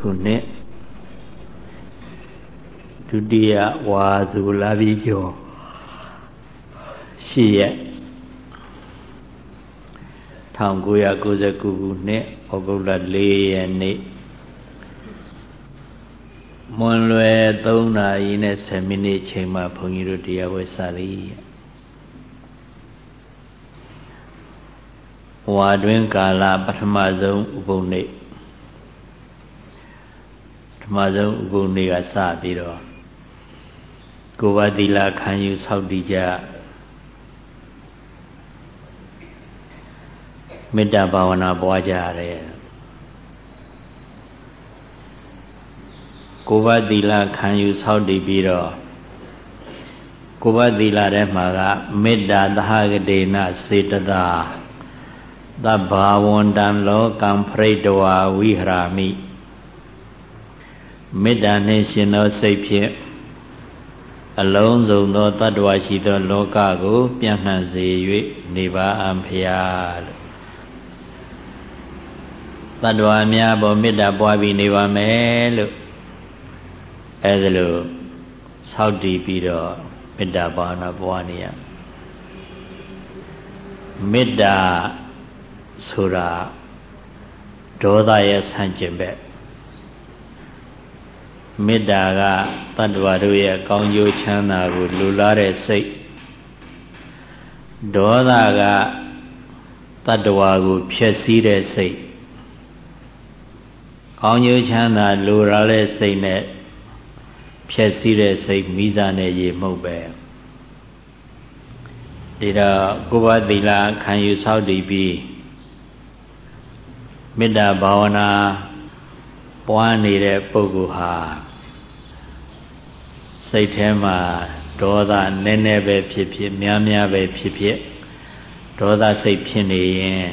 ခုနှစ်ဒုတိယဝါစုလာပြီးကျော်ရှိရက်1999ခုနှစ်ဩဂုတ်လ4ရက်နေ့မွန်လွယ်3နာရီနဲ့10မိနစ်ချိန်မှာဘုန်းကြီးတို့တရားဝဲစသည်ဝါတွင်ကာလပထမဆုံးဥပုံနေ့ပထ မဆုံးဥပုံနေ့ကစပြီးတော့ကိုယ်ပါသီလခံယူဆောက်တည်ကြမေတ္တာဘာဝနာပွားကြရတယ်ကိုယ်ပါသီလခံယူဆောက်တည်ပြီးတော့ကိုယ်ပါသီလထဲမှာကမေတ္တာသဟဂတေနစေတသာသဗ္ဗဝန္တံလောကံပရိတဝါဝိဟရာမိ မေတ္တာနှင့်ရှင်သောစိတ်ဖြင့်အလုံးစုံသောတ attva ရှိသောလောကကို ပြန့်နှံ့စေ၍နေပါအံဖျားလို့တ attva များပေါ်မေတ္တာပွားပြီးနေပါမယ်လို့အဲဒါလို့ဆောက်တည်ပြီးတော့မေတ္တာဘာဝနာပွားနေရမေတ္တာဆိုတာဒေါသရဲ့ဆန့်ကျင်ဘက် မေတ္တာကတတ္တဝါတို့ရဲ့ကောင်းကျိုးချမ်းသာကိုလူလားတဲ့စိတ်ဒေါသကတတ္တဝါကိုဖျက်ဆီးတဲ့စိတ်ကောင်းကျိုးချမ်းသာလူရတဲ့စိတ်နဲ့ဖျက်ဆီးတဲ့စိတ်မိစားနဲ့ရေမှုတ်ပဲဒီတော့ကိုယ်ပါသီလခံယူဆောက်တည်ပြီးမေတ္တာဘာဝနာပွားနေတဲ့ပုဂ္ဂိုလ်ဟာ စိတ်ထဲမှာဒေါသနည်းနည်းပဲဖြစ်ဖြစ်များများပဲဖြစ်ဖြစ်ဒေါသစိတ်ဖြစ်နေရင်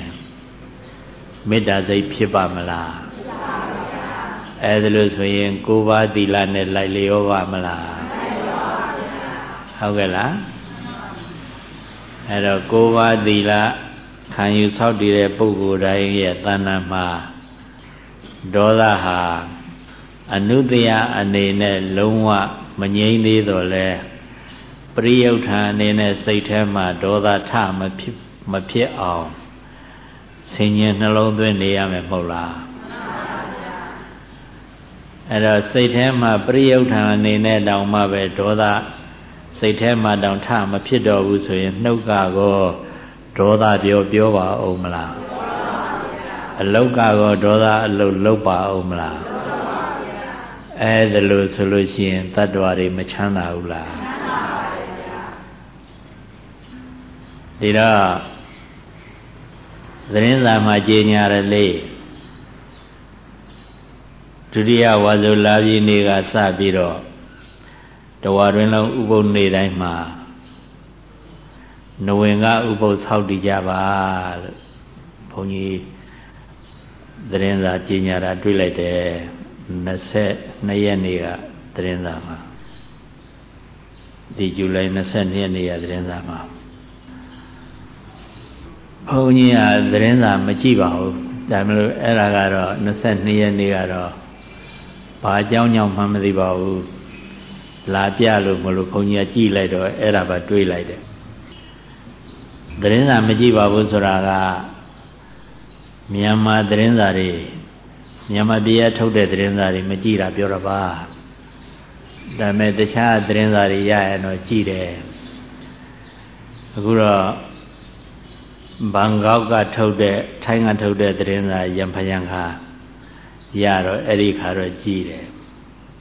မေတ္တာစိတ်ဖြစ်ပါမလားဖြစ်ပါပါဘုရားအဲဒါလို့ဆိုရင်ကိုးပါးသီလနဲ့လိုက်လျောပါမလားလိုက်ပါပါဘုရားဟုတ်ကဲ့လားအဲတော့ကိုးပါးသီလခံယူဆောက်တည်တဲ့ပုဂ္ဂိုလ်တိုင်းရဲ့တဏ္ဍာမှာဒေါသဟာအနုတ္တယအနေနဲ့လုံးဝ မငြိမ့်သေးတော့လဲပရိယုထာအနေနဲ့စိတ်ထဲမှာဒေါသထမဖြစ်မဖြစ်အောင်ဆင်ញင်နှလုံးသွင်းနေရမယ်မဟုတ်လားအဲ့တော့စိတ်ထဲမှာပရိယုထာအနေနဲ့တောင်မှပဲဒေါသစိတ်ထဲမှာတောင်ထမဖြစ်တော့ဘူးဆိုရင်နှုတ်ကကောဒေါသပြောပြောပါအောင်မလားအလုတ်ကောဒေါသအလုတ်လုတ်ပါအောင်မလား အဲဒါလို့ဆိုလို့ရှိရင်တ attva တွေမချမ်းသာဘူးလားချမ်းသာပါဗျာဒီတော့သတင်းစာမှာကြေညာရလေဒုတိယဝါဆိုလာပြီနေ့ကစပြီးတော့တဝါတွင်လုံးဥပုပ်နေ့တိုင်းမှာနဝင်ကဥပုပ်ဆောက်တည်ကြပါလို့ဘုန်းကြီးသတင်းစာကြေညာတာတွေ့လိုက်တယ် 22ရက်နေ့ကသတင်းစာမှာဒီဇူလိုင်22ရက်နေ့ကသတင်းစာမှာဘုန်းကြီးကသတင်းစာမကြည့်ပါဘူးဒါမလို့အဲ့ဒါကတော့22ရက်နေ့ကတော့ဘာအကြောင်းကြောင့်မှမသိပါဘူးလာပြလို့မလို့ဘုန်းကြီးကကြည့်လိုက်တော့အဲ့ဒါပါတွေးလိုက်တယ်သတင်းစာမကြည့်ပါဘူးဆိုတာကမြန်မာသတင်းစာတွေ မြန်မာပြည်ကထုတ်တဲ့သတင်းစာတွေမကြည့်တာပြောတော့ပါဒါပေမဲ့တခြားသတင်းစာတွေရရင်တော့ကြည့်တယ်အခုတော့ဘန်ကောက်ကထုတ်တဲ့ထိုင်းကထုတ်တဲ့သတင်းစာရံဖယံခါရတော့အဲ့ဒီခါတော့ကြည့်တယ်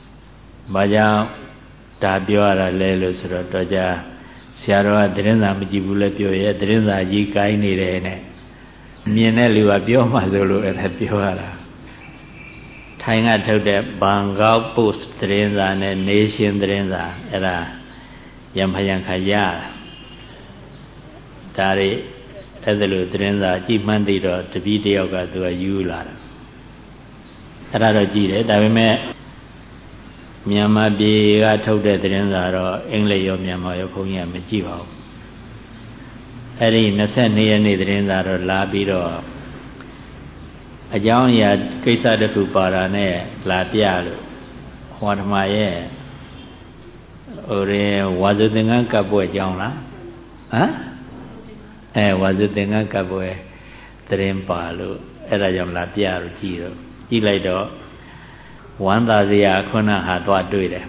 ။ဘာကြောင့်ဒါပြောရတာလဲလို့ဆိုတော့တော့ကြာဆရာတော်ကသတင်းစာမကြည့်ဘူးလဲပြောရဲသတင်းစာကြီးကိုင်းနေတယ်နဲ့မြင်တဲ့လူကပြောမှဆိုလို့အဲ့ဒါပြောရတာ ထိုင်းကထုတ်တဲ့ဘန်ကောက် post သတင်းစာနဲ့ nation သတင်းစာအဲ့ဒါရံဖယံခရဒါတွေအဲ့ဒါလိုသတင်းစာကြည့်မှန်းသိတော့တပည့်တယောက်ကသူကယူလာတာအဲ့ဒါတော့ကြည့်တယ်ဒါပေမဲ့မြန်မာပြည်ကထုတ်တဲ့သတင်းစာတော့အင်္ဂလိပ်ရောမြန်မာရောဘုန်းကြီးကမကြည့်ပါဘူးအဲ့ဒီ22ရက်နေ့သတင်းစာတော့လာပြီးတော့ အကြောင်းအရာကိစ္စတစ်ခုပါတာနဲ့လာပြလို့ဟောဓမ္မရဲ့ဟိုရင်ဝါဇုသင်္ကန်းကပ်ပွဲအကြောင်းလားဟမ်အဲဝါဇုသင်္ကန်းကပ်ပွဲတရင်ပါလို့အဲ့ဒါကြောင့်လာပြလို့ကြည်တော့ကြည်လိုက်တော့ဝမ်းသာစရာခုနဟာသွားတွေ့တယ်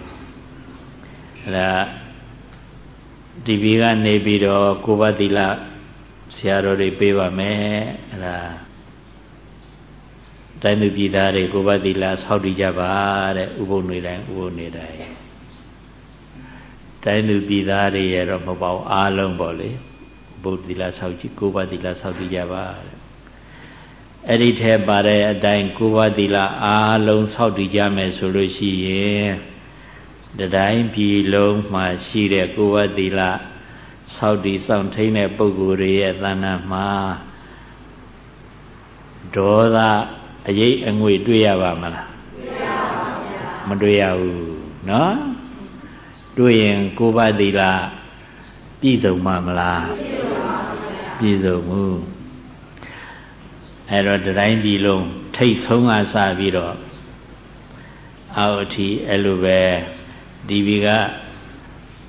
အဲ့ဒါဒီဘီကနေပြီးတော့ကိုဘသီလဆရာတော်တွေပေးပါမယ်အဲ့ဒါ တိုင်းသူပြည်သားတွေကိုဘသီလဆောက်တည်ကြပါတဲ့ဥပုပ်နေတိုင်းဥပုပ်နေတိုင်းတိုင်းသူပြည်သားတွေရတော့မပေါ့အားလုံးပေါ့လေဘုဒ္ဓသီလဆောက်ကြည့်ကိုဘသီလဆောက်တည်ကြပါတဲ့အဲ့ဒီထဲပါတဲ့အတိုင်းကိုဘသီလအားလုံးဆောက်တည်ကြမယ်ဆိုလို့ရှိရင်တတိုင်းပြည်လုံးမှာရှိတဲ့ကိုဘသီလဆောက်တည်စောင့်ထိန်တဲ့ပုဂ္ဂိုလ်တွေရဲ့သဏ္ဍာန်မှာဒေါသ အရေးအငွေတွေ့ရပါမလားမတွေ့ရဘူးနော်တွေ့ရင်ကိုဘသီလပြည့်စုံမှာမလားပြည့်စုံဘူးအဲ့တော့တိုင်းပြည်လုံးထိတ်ဆုံးကစပြီးတော့အောက်အထိအဲ့လိုပဲဒီဘီက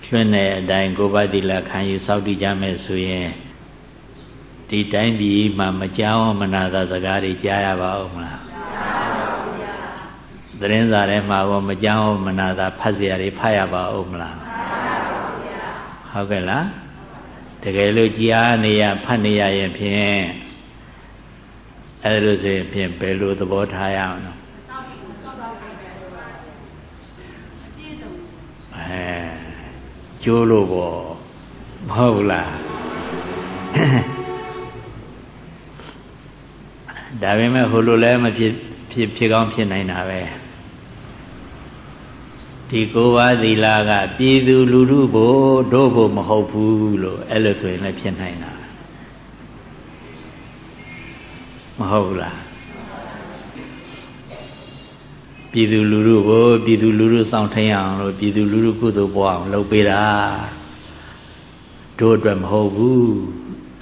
ကျွန်းတဲ့အတိုင်းကိုဘသီလခံယူစောင့်တည်ကြမယ်ဆိုရင် ဒီတိုင်းပြည်မှာမကြောက်မနာသာစကားတွေကြားရပါဦးမလားသတင်းစာထဲမှာဘောမကြောက်မနာသာဖတ်เสียတွေဖတ်ရပါဦးမလားဟုတ်ကဲ့လားတကယ်လို့ကြားနေရဖတ်နေရရင်ဖြင့်အဲလိုဆိုရင်ဖြင့်ဘယ်လိုသဘောထားရအောင်လဲအဲကျိုးလို့ပေါ့မဟုတ်လား ဒါပေမဲ့ဟိုလိုလည်းမဖြစ်ဖြစ်ဖြစ်ကောင်းဖြစ်နိုင်တာပဲဒီကိုပါသီလကပြည်သူလူထုဘို့တို့ဘို့မဟုတ်ဘူးလို့အဲ့လိုဆိုရင်လည်းဖြစ်နိုင်တာမဟုတ်လားပြည်သူလူထုကိုပြည်သူလူထုစောင့်ထိန်အောင်လို့ပြည်သူလူထုကုသိုလ်ပေါ်အောင်လုပ်ပေးတာတို့အတွက်မဟုတ်ဘူး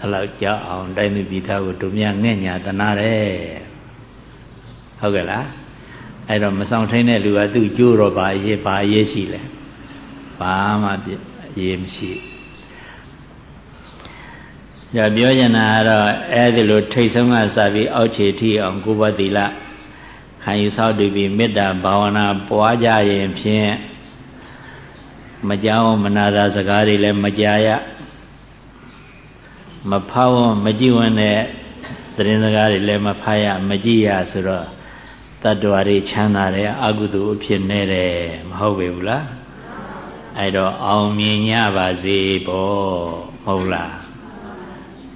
အဲ့လောက်ကြောက်အောင်တိုင်းသူပြည်သားကိုတို့မြငဲ့ညာတနာတယ်ဟုတ်ကဲ့လားအဲ့တော့မဆောင်ထိန်တဲ့လူကသူ့ကျိုးတော့ပါရေးပါရေးရှိလဲဘာမှပြရေးမရှိညပြောချင်တာကတော့အဲ့ဒီလိုထိတ်ဆုံးကစပြီးအောက်ခြေထိအောင်ကိုယ်ဘသီလခံယူဆောက်တည်ပြီးမေတ္တာဘာဝနာပွားကြရင်ဖြင့်မကြောက်မနာသာစကားတွေလည်းမကြားရ မဖောက်မကြည့်ဝင်တဲ့သတင်းစကားတွေလည်းမဖတ်ရမကြည့်ရဆိုတော့တတ္တဝါတွေချမ်းသာတယ်အကုသိုလ်အဖြစ်နေတယ်မဟုတ်ပေဘူးလားအဲ့တော့အောင်မြင်ကြပါစေပေါ့မဟုတ်လား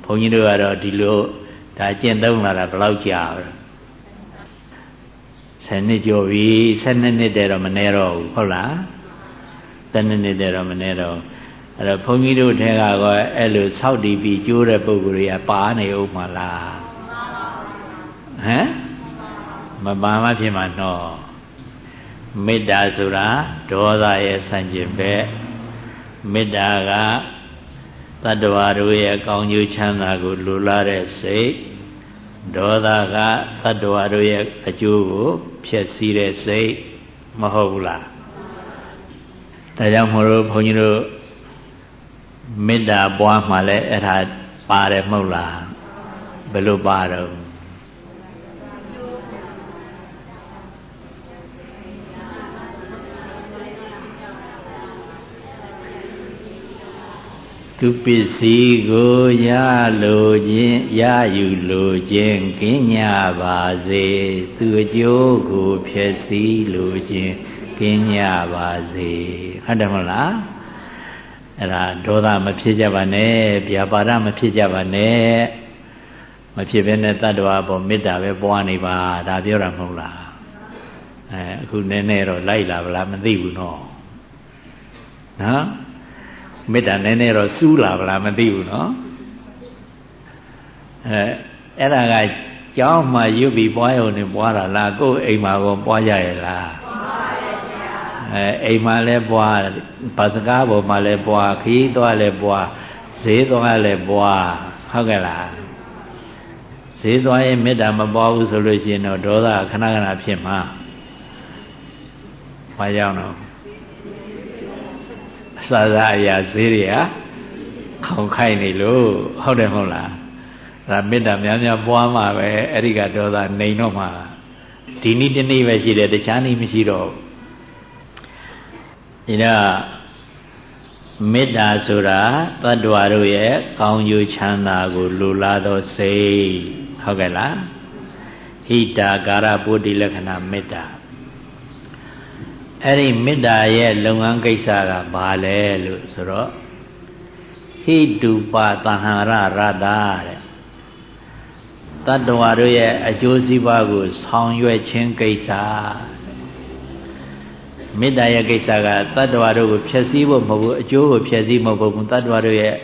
ဘုန်းကြီးတို့ကတော့ဒီလိုဒါကျင့်သုံးလာတာဘယ်လောက်ကြာလဲ10နှစ်ကျော်ပြီ12နှစ်တည်းတော့မနေတော့ဘူးဟုတ်လား12နှစ်တည်းတော့မနေတော့ အဲ့တော့ဘုန်းကြီးတို့ထဲကကောအဲ့လိုဆောက်တည်ပြီးကျိုးတဲ့ပုံကိုယ်တွေကပါနေဦးမလားဟမ်မပါမဖြစ်မှာတော့မေတ္တာဆိုတာဒေါသရဲ့ဆန့်ကျင်ဘက်မေတ္တာကတတ္တဝါတို့ရဲ့ကောင်းကျိုးချမ်းသာကိုလိုလားတဲ့စိတ်ဒေါသကတတ္တဝါတို့ရဲ့အကျိုးကိုဖျက်ဆီးတဲ့စိတ်မဟုတ်ဘူးလားဒါကြောင့်မို့လို့ဘုန်းကြီးတို့ မေတ္တာပွားမှလည်းအဲ့ဒါပါတယ်မဟုတ်လားဘယ်လိုပါတော့သူပစ္စည်းကိုရလိုခြင်းရယူလိုခြင်းကင်းညပါစေသူအကျိုးကိုဖြည့်ဆည်းလိုခြင်းကင်းညပါစေဟုတ်တယ်မလား အဲ့ဒါဒေါသမဖြစ်ကြပါနဲ့ဗျာပါဒမဖြစ်ကြပါနဲ့မဖြစ်ဘဲနဲ့တတ္တဝါပေါ်မေတ္တာပဲပွားနေပါဒါပြောတာမဟုတ်လားအဲအခုနည်းနည်းတော့လိုက်လာဗလားမသိဘူးနော်နော်မေတ္တာနည်းနည်းတော့စူးလာဗလားမသိဘူးနော်အဲအဲ့ဒါကကျောင်းမှာရွတ်ပြီးပွားရုံနဲ့ပွားတာလားကိုယ်အိမ်မှာကောပွားကြရဲ့လား အဲအိမ်မှာလည်းပွားဘာစကားပေါ်မှာလည်းပွားခရီးသွားလည်းပွားဈေးသွားလည်းပွားဟုတ်ကဲ့လားဈေးသွားရင်မေတ္တာမပွားဘူးဆိုလို့ရှိရင်တော့ဒေါသခဏခဏဖြစ်မှာဘာကြောင့်တော့အစသာအရာဈေးတွေကခေါင်ခိုက်နေလို့ဟုတ်တယ်မဟုတ်လားဒါမေတ္တာများများပွားမှာပဲအဲ့ဒီကဒေါသနေတော့မှာဒီနည်းတနည်းပဲရှိတယ်တခြားနည်းမရှိတော့ ဒီတော့မေတ္တာဆိုတာတ attva တို့ရဲ့ကောင်းကျိုးချမ်းသာကိုလိုလားသောစိတ်ဟုတ်ကဲ့လားဟိတာကာရပုဒ္ဓိလက္ခဏာမေတ္တာအဲ့ဒီမေတ္တာရဲ့လုပ်ငန်းကိစ္စကဘာလဲလို့ဆိုတော့ဟိတုပသဟရရတာတဲ့တတ္တဝါတို့ရဲ့အကျိုးစီးပွားကိုဆောင်ရွက်ခြင်းကိစ္စ မေတ္တာရဲ့ကိစ္စကတတ္တဝါတို့ကိုဖျက်ဆီးဖို့မဟုတ်ဘူးအကျိုးကိုဖျက်ဆီးမဟုတ်ဘူးတတ္တဝါတို့ရဲ့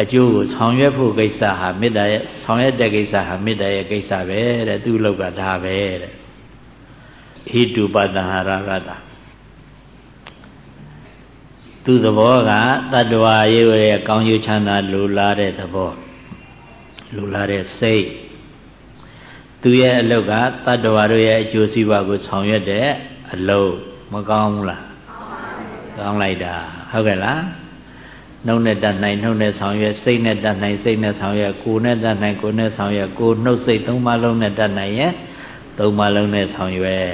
အကျိုးကိုဆောင်ရွက်ဖို့ကိစ္စဟာမေတ္တာရဲ့ဆောင်ရွက်တဲ့ကိစ္စဟာမေတ္တာရဲ့ကိစ္စပဲတဲ့သူ့လောက်ကဒါပဲတဲ့ဟိတုပတ္တဟာရရတာသူသဘောကတတ္တဝါရဲ့ရဲ့ကောင်းကျိုးချမ်းသာလိုလားတဲ့သဘောလိုလားတဲ့စိတ်သူရဲ့အလုပ်ကတတ္တဝါတို့ရဲ့အကျိုးစီးပွားကိုဆောင်ရွက်တဲ့အလုပ် မကောင်းဘူးလားကောင်းလိုက်တာဟုတ်ကဲ့လားနှုတ်နဲ့တတ်နိုင်နှုတ်နဲ့ဆောင်ရွက်စိတ်နဲ့တတ်နိုင်စိတ်နဲ့ဆောင်ရွက်ကိုယ်နဲ့တတ်နိုင်ကိုယ်နဲ့ဆောင်ရွက်ကိုယ်နှုတ်စိတ်သုံးပါးလုံးနဲ့တတ်နိုင်ရဲ့သုံးပါးလုံးနဲ့ဆောင်ရွက်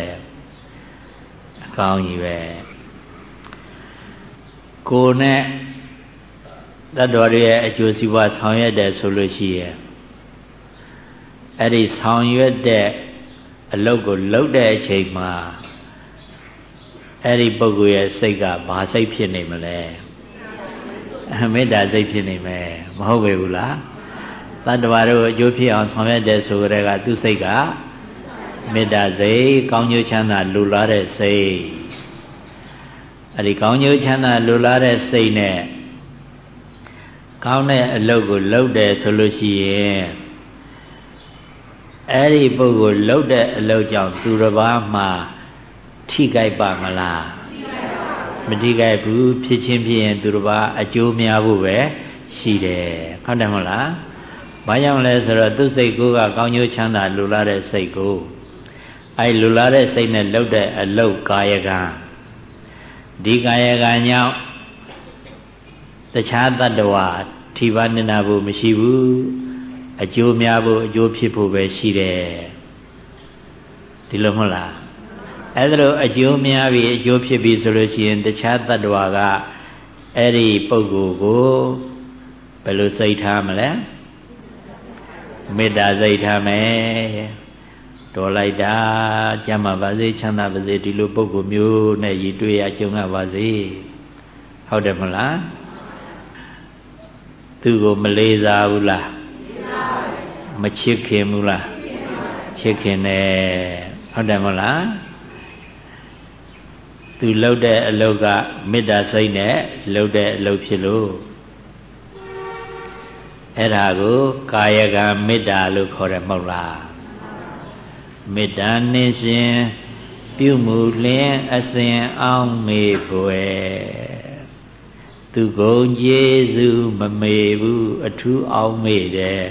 အကောင်းကြီးပဲကိုယ်နဲ့တတ္တဝရရဲ့အကျိုးစီးပွားဆောင်ရွက်တယ်ဆိုလို့ရှိရဲ့အဲ့ဒီဆောင်ရွက်တဲ့အလုပ်ကိုလုပ်တဲ့အချိန်မှာ အဲ့ဒီပုဂ္ဂိုလ်ရဲ့စိတ်ကဘာစိတ်ဖြစ်နေမလဲမေတ္တာစိတ်ဖြစ်နေမယ်မဟုတ်ပေဘူးလားတတ္တဝါတို့အကျိုးဖြစ်အောင်ဆောင်ရွက်တဲ့ဆိုကြတဲ့ကသူစိတ်ကမေတ္တာစိတ်ကောင်းကျိုးချမ်းသာလူလာတဲ့စိတ်အဲ့ဒီကောင်းကျိုးချမ်းသာလူလာတဲ့စိတ်နဲ့ကောင်းတဲ့အလုပ်ကိုလုပ်တယ်ဆိုလို့ရှိရင်အဲ့ဒီပုဂ္ဂိုလ်လုပ်တဲ့အလုပ်ကြောင့်သူတစ်ပါးမှာ ထိကြိုက်ပါမလားမထိကြိုက်ဘူးဖြစ်ချင်းဖြစ်ရင်သူတစ်ပါးအကျိုးများဖို့ပဲရှိတယ်ဟုတ်တယ်မဟုတ်လားဘာကြောင့်လဲဆိုတော့သူ့စိတ်ကိုကကောင်းကျိုးချမ်းသာလူလာတဲ့စိတ်ကိုအဲလူလာတဲ့စိတ်နဲ့လှုပ်တဲ့အလုတ်ကာယကံဒီကာယကံကြောင့်တခြားတ attva ထိပါနေတာဖို့မရှိဘူးအကျိုးများဖို့အကျိုးဖြစ်ဖို့ပဲရှိတယ်ဒီလိုမဟုတ်လား အဲ့ဒါလိုအကျိုးများပြီးအကျိုးဖြစ်ပြီးဆိုလို့ရှိရင်တခြားတ attva ကအဲ့ဒီပုဂ္ဂိုလ်ကိုဘယ်လိုစိတ်ထားမလဲမေတ္တာစိတ်ထားမယ်တော်လိုက်တာကျမ်းမာပါစေချမ်းသာပါစေဒီလိုပုဂ္ဂိုလ်မျိုးနဲ့ရည်တွေ့ရကြုံရပါစေဟုတ်တယ်မလားသူ့ကိုမလေးစားဘူးလားမချစ်ခင်ဘူးလားချစ်ခင်တယ်ဟုတ်တယ်မဟုတ်လား သူလှုပ်တဲ့အလုပ်ကမေတ္တာစိတ်နဲ့လှုပ်တဲ့အလုပ်ဖြစ်လို့အဲ့ဒါကိုကာယကမေတ္တာလို့ခေါ်တယ်မဟုတ်လားမေတ္တာနှင်းရှင်ပြုမှုလင်းအစဉ်အောင်မေဖွယ်သူကုံကျေးဇူးမမေဘူးအထူးအောင်မေတယ်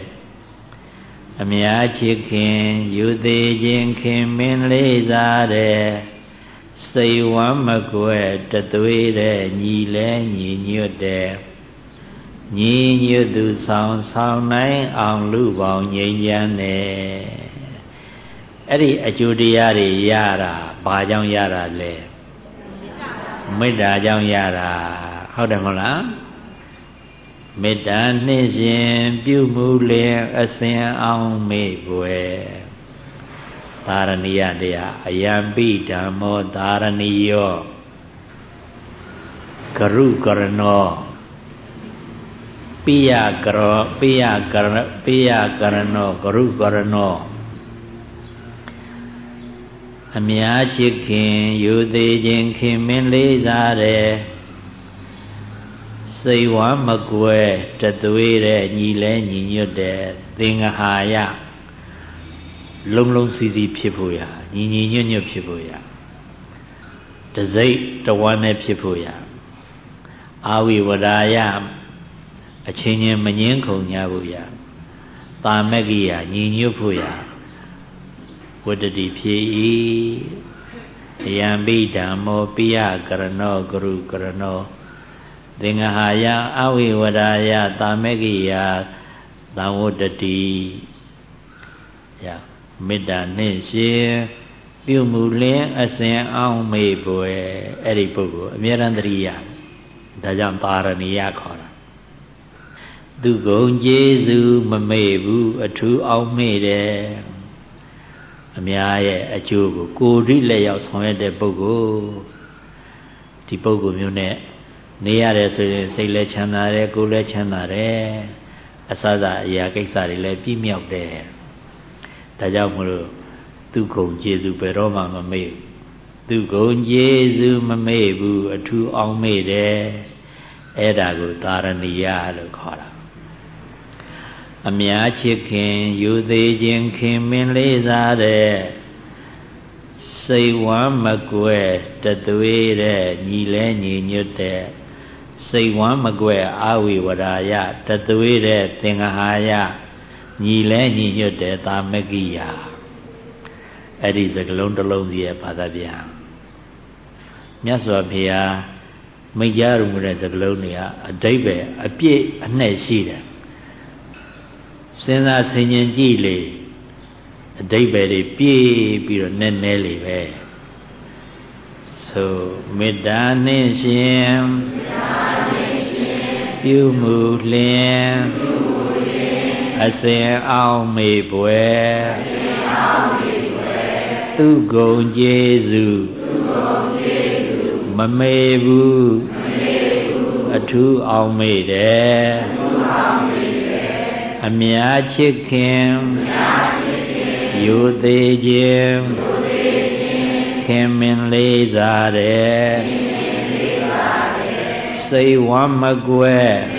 အများချစ်ခင်ယူသေးခြင်းခင်မင်းလေးစားတဲ့ စိတ်ဝမ်းမကွယ်တသွေးတဲ့ညီလဲညီညွတ်တဲ့ညီညွတ်သူဆောင်ဆောင်နိုင်အောင်လူပေါင်းငြိမ်းချမ်းတဲ့အဲ့ဒီအကျိုးတရားတွေရတာဘာကြောင့်ရတာလဲမေတ္တာကြောင့်ရတာဟုတ်တယ်မဟုတ်လားမေတ္တာနှင့်ရှင်ပြုမှုလျင်အစဉ်အောင်မေပွယ် သာရဏိယတရားအယံပိဓမ္မောသာရဏိယောကရုကရဏောပိယကရောပိယကရပိယကရဏောကရုကရဏောအများချစ်ခင်ယူသေးခြင်းခင်မင်းလေးစားတဲ့စိတ်ဝမ်းမကွယ်တသွေးတဲ့ညီလဲညီညွတ်တဲ့သင်္ဃဟာယ လုံးလုံးစီစီဖြစ်ဖို့ရညီညီညွတ်ညွတ်ဖြစ်ဖို့ရတစိတ်တဝမ်းနဲ့ဖြစ်ဖို့ရအာဝိဝရာယအချင်းချင်းမငင်းခုန်ကြဖို့ရတာမဂ္ဂိယညီညွတ်ဖို့ရာဝတ္တတိဖြစ်၏ယံပိဓမ္မောပိယကရဏောဂရုကရဏောသင်္ဃဟာယအဝိဝရာယတာမဂ္ဂိယသံဝတ္တတိယ မေတ္တာနှင့်ရှင်ပြုမှုလင်းအစဉ်အောင်မေပွယ်အဲ့ဒီပုဂ္ဂိုလ်အမြဲတမ်းတရိယာဒါကြောင့်ပါရဏီယခေါ်တာသူဂုံကျေးဇူးမမေ့ဘူးအထူးအောင်မေ့တယ်အများရဲ့အကျိုးကိုကိုယ်ဓိလက်ရောက်ဆောင်ရွက်တဲ့ပုဂ္ဂိုလ်ဒီပုဂ္ဂိုလ်မျိုးနဲ့နေရတယ်ဆိုရင်စိတ်လည်းချမ်းသာတယ်ကိုယ်လည်းချမ်းသာတယ်အစစအရာကိစ္စတွေလည်းပြည့်မြောက်တယ် ဒါကြောင့်မလို့သူဂုံကျေးဇူးဘယ်တော့မှမမေ့သူဂုံကျေးဇူးမမေ့ဘူးအထူးအောင်မေ့တယ်အဲ့ဒါကိုသာရဏီယလို့ခေါ်တာအများချစ်ခင်ယူသေးခြင်းခင်မင်းလေးစားတဲ့စိတ်ဝမ်းမကွယ်တသွေးတဲ့ညီလဲညီညွတ်တဲ့စိတ်ဝမ်းမကွယ်အာဝိဝရာယတသွေးတဲ့သင်္ဃဟာယ ညီလဲညီညွတ်တဲ့သာမကိယအဲ့ဒီစကလုံးတစ်လုံးစီရဲ့ဘာသာပြန်မြတ်စွာဘုရားမိကြရုံတဲ့စကလုံးတွေကအတိတ်ပဲအပြည့်အနှဲ့ရှိတယ်စဉ်းစားဆင်ခြင်ကြည့်လေအတိတ်ပဲတွေပြည့်ပြီးတော့နည်းနည်းလေးပဲဆိုမေတ္တာနှင့်ရှင်ပြုမှုလင် အစဉ်အောင်မေပွယ်သူဂုံကျေးဇူးမမေ့ဘူးအထူးအောင်မေ့တယ်အများချစ်ခင်ယူသေးခြင်းခင်မင်လေးစားတယ်စိတ်ဝမ်းမကွယ်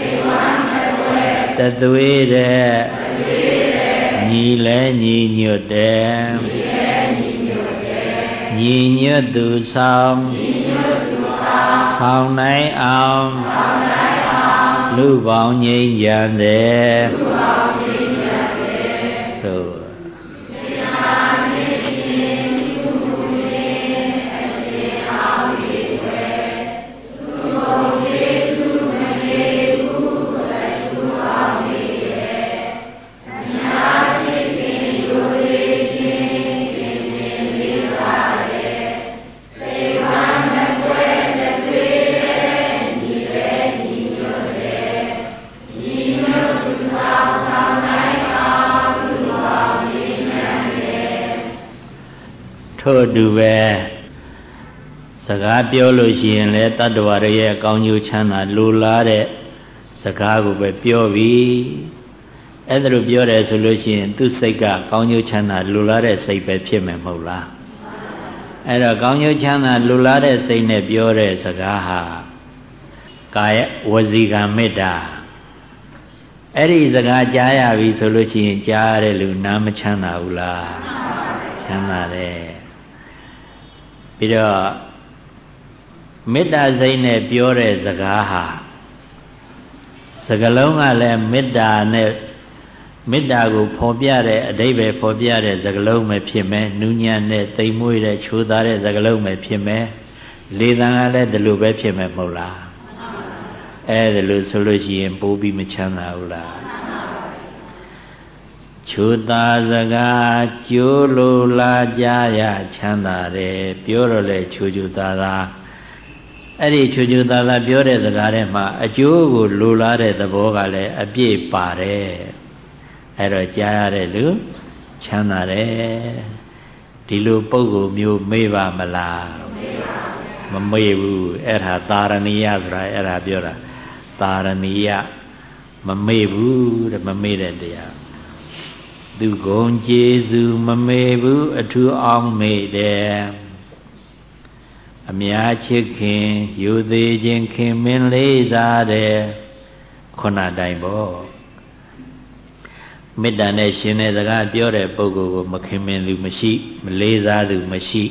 တသွေးတဲ့ညီလဲညီညွတ်တယ်ညီညွတ်သူဆောင်ဆောင်နိုင်အောင်လူပေါင်းငြိမ်းချမ်းတယ်ထို့အတူ ပဲစကားပြောလို့ရှိရင်လည်းတတ္တဝရရဲ့အကောင်းကျိုးချမ်းသာလိုလားတဲ့စကားကိုပဲပြောပြီးအဲ့ဒါလိုပြောတယ်ဆိုလို့ရှိရင်သူ့စိတ်ကကောင်းကျိုးချမ်းသာလိုလားတဲ့စိတ်ပဲဖြစ်မယ်မဟုတ်လားအဲ့တော့ကောင်းကျိုးချမ်းသာလိုလားတဲ့စိတ်နဲ့ပြောတဲ့စကားဟာကာယဝစီကမေတ္တာအဲ့ဒီစကားကြားရပြီဆိုလို့ရှိရင်ကြားရတဲ့လူနားမချမ်းသာဘူးလားချမ်းသာတယ် ပြီးတော့မေတ္တာစိတ်နဲ့ပြောတဲ့စကားဟာစကလုံးကလည်းမေတ္တာနဲ့မေတ္တာကိုဖော်ပြတဲ့အဓိပ္ပာယ်ဖော်ပြတဲ့စကလုံးပဲဖြစ်မယ်နူးညံ့တဲ့တိမ်မွေ့တဲ့ချိုးသားတဲ့စကလုံးပဲဖြစ်မယ်လေသံကလည်းဒီလိုပဲဖြစ်မယ်မဟုတ်လားအဲဒါလို့ဆိုလို့ရှိရင်ပိုးပြီးမချမ်းသာဘူးလား ချိုသာစကားကျိုးလိုလာကြရချမ်းသာတယ်ပြောတော့လေချိုချိုသာသာအဲ့ဒီချိုချိုသာသာပြောတဲ့စကားထဲမှာအကျိုးကိုလိုလားတဲ့သဘောကလည်းအပြည့်ပါတယ်အဲ့တော့ကြားရတဲ့လူချမ်းသာတယ်ဒီလိုပုံကိုမျိုးမေ့ပါမလားမမေ့ဘူးအဲ့ဒါသာရဏီယဆိုတာအဲ့ဒါပြောတာသာရဏီယမမေ့ဘူးတဲ့မမေ့တဲ့တရား သူဂုံကျေစုမမေဘူးအထူးအောင်မေ့တယ်အများချစ်ခင်ယူသေးခြင်းခင်မင်းလေးစားတယ်ခုနတိုင်းပေါ့မေတ္တာနဲ့ရှင်တဲ့စကားပြောတဲ့ပုဂ္ဂိုလ်ကိုမခင်မင်သူမရှိမလေးစားသူမရှိ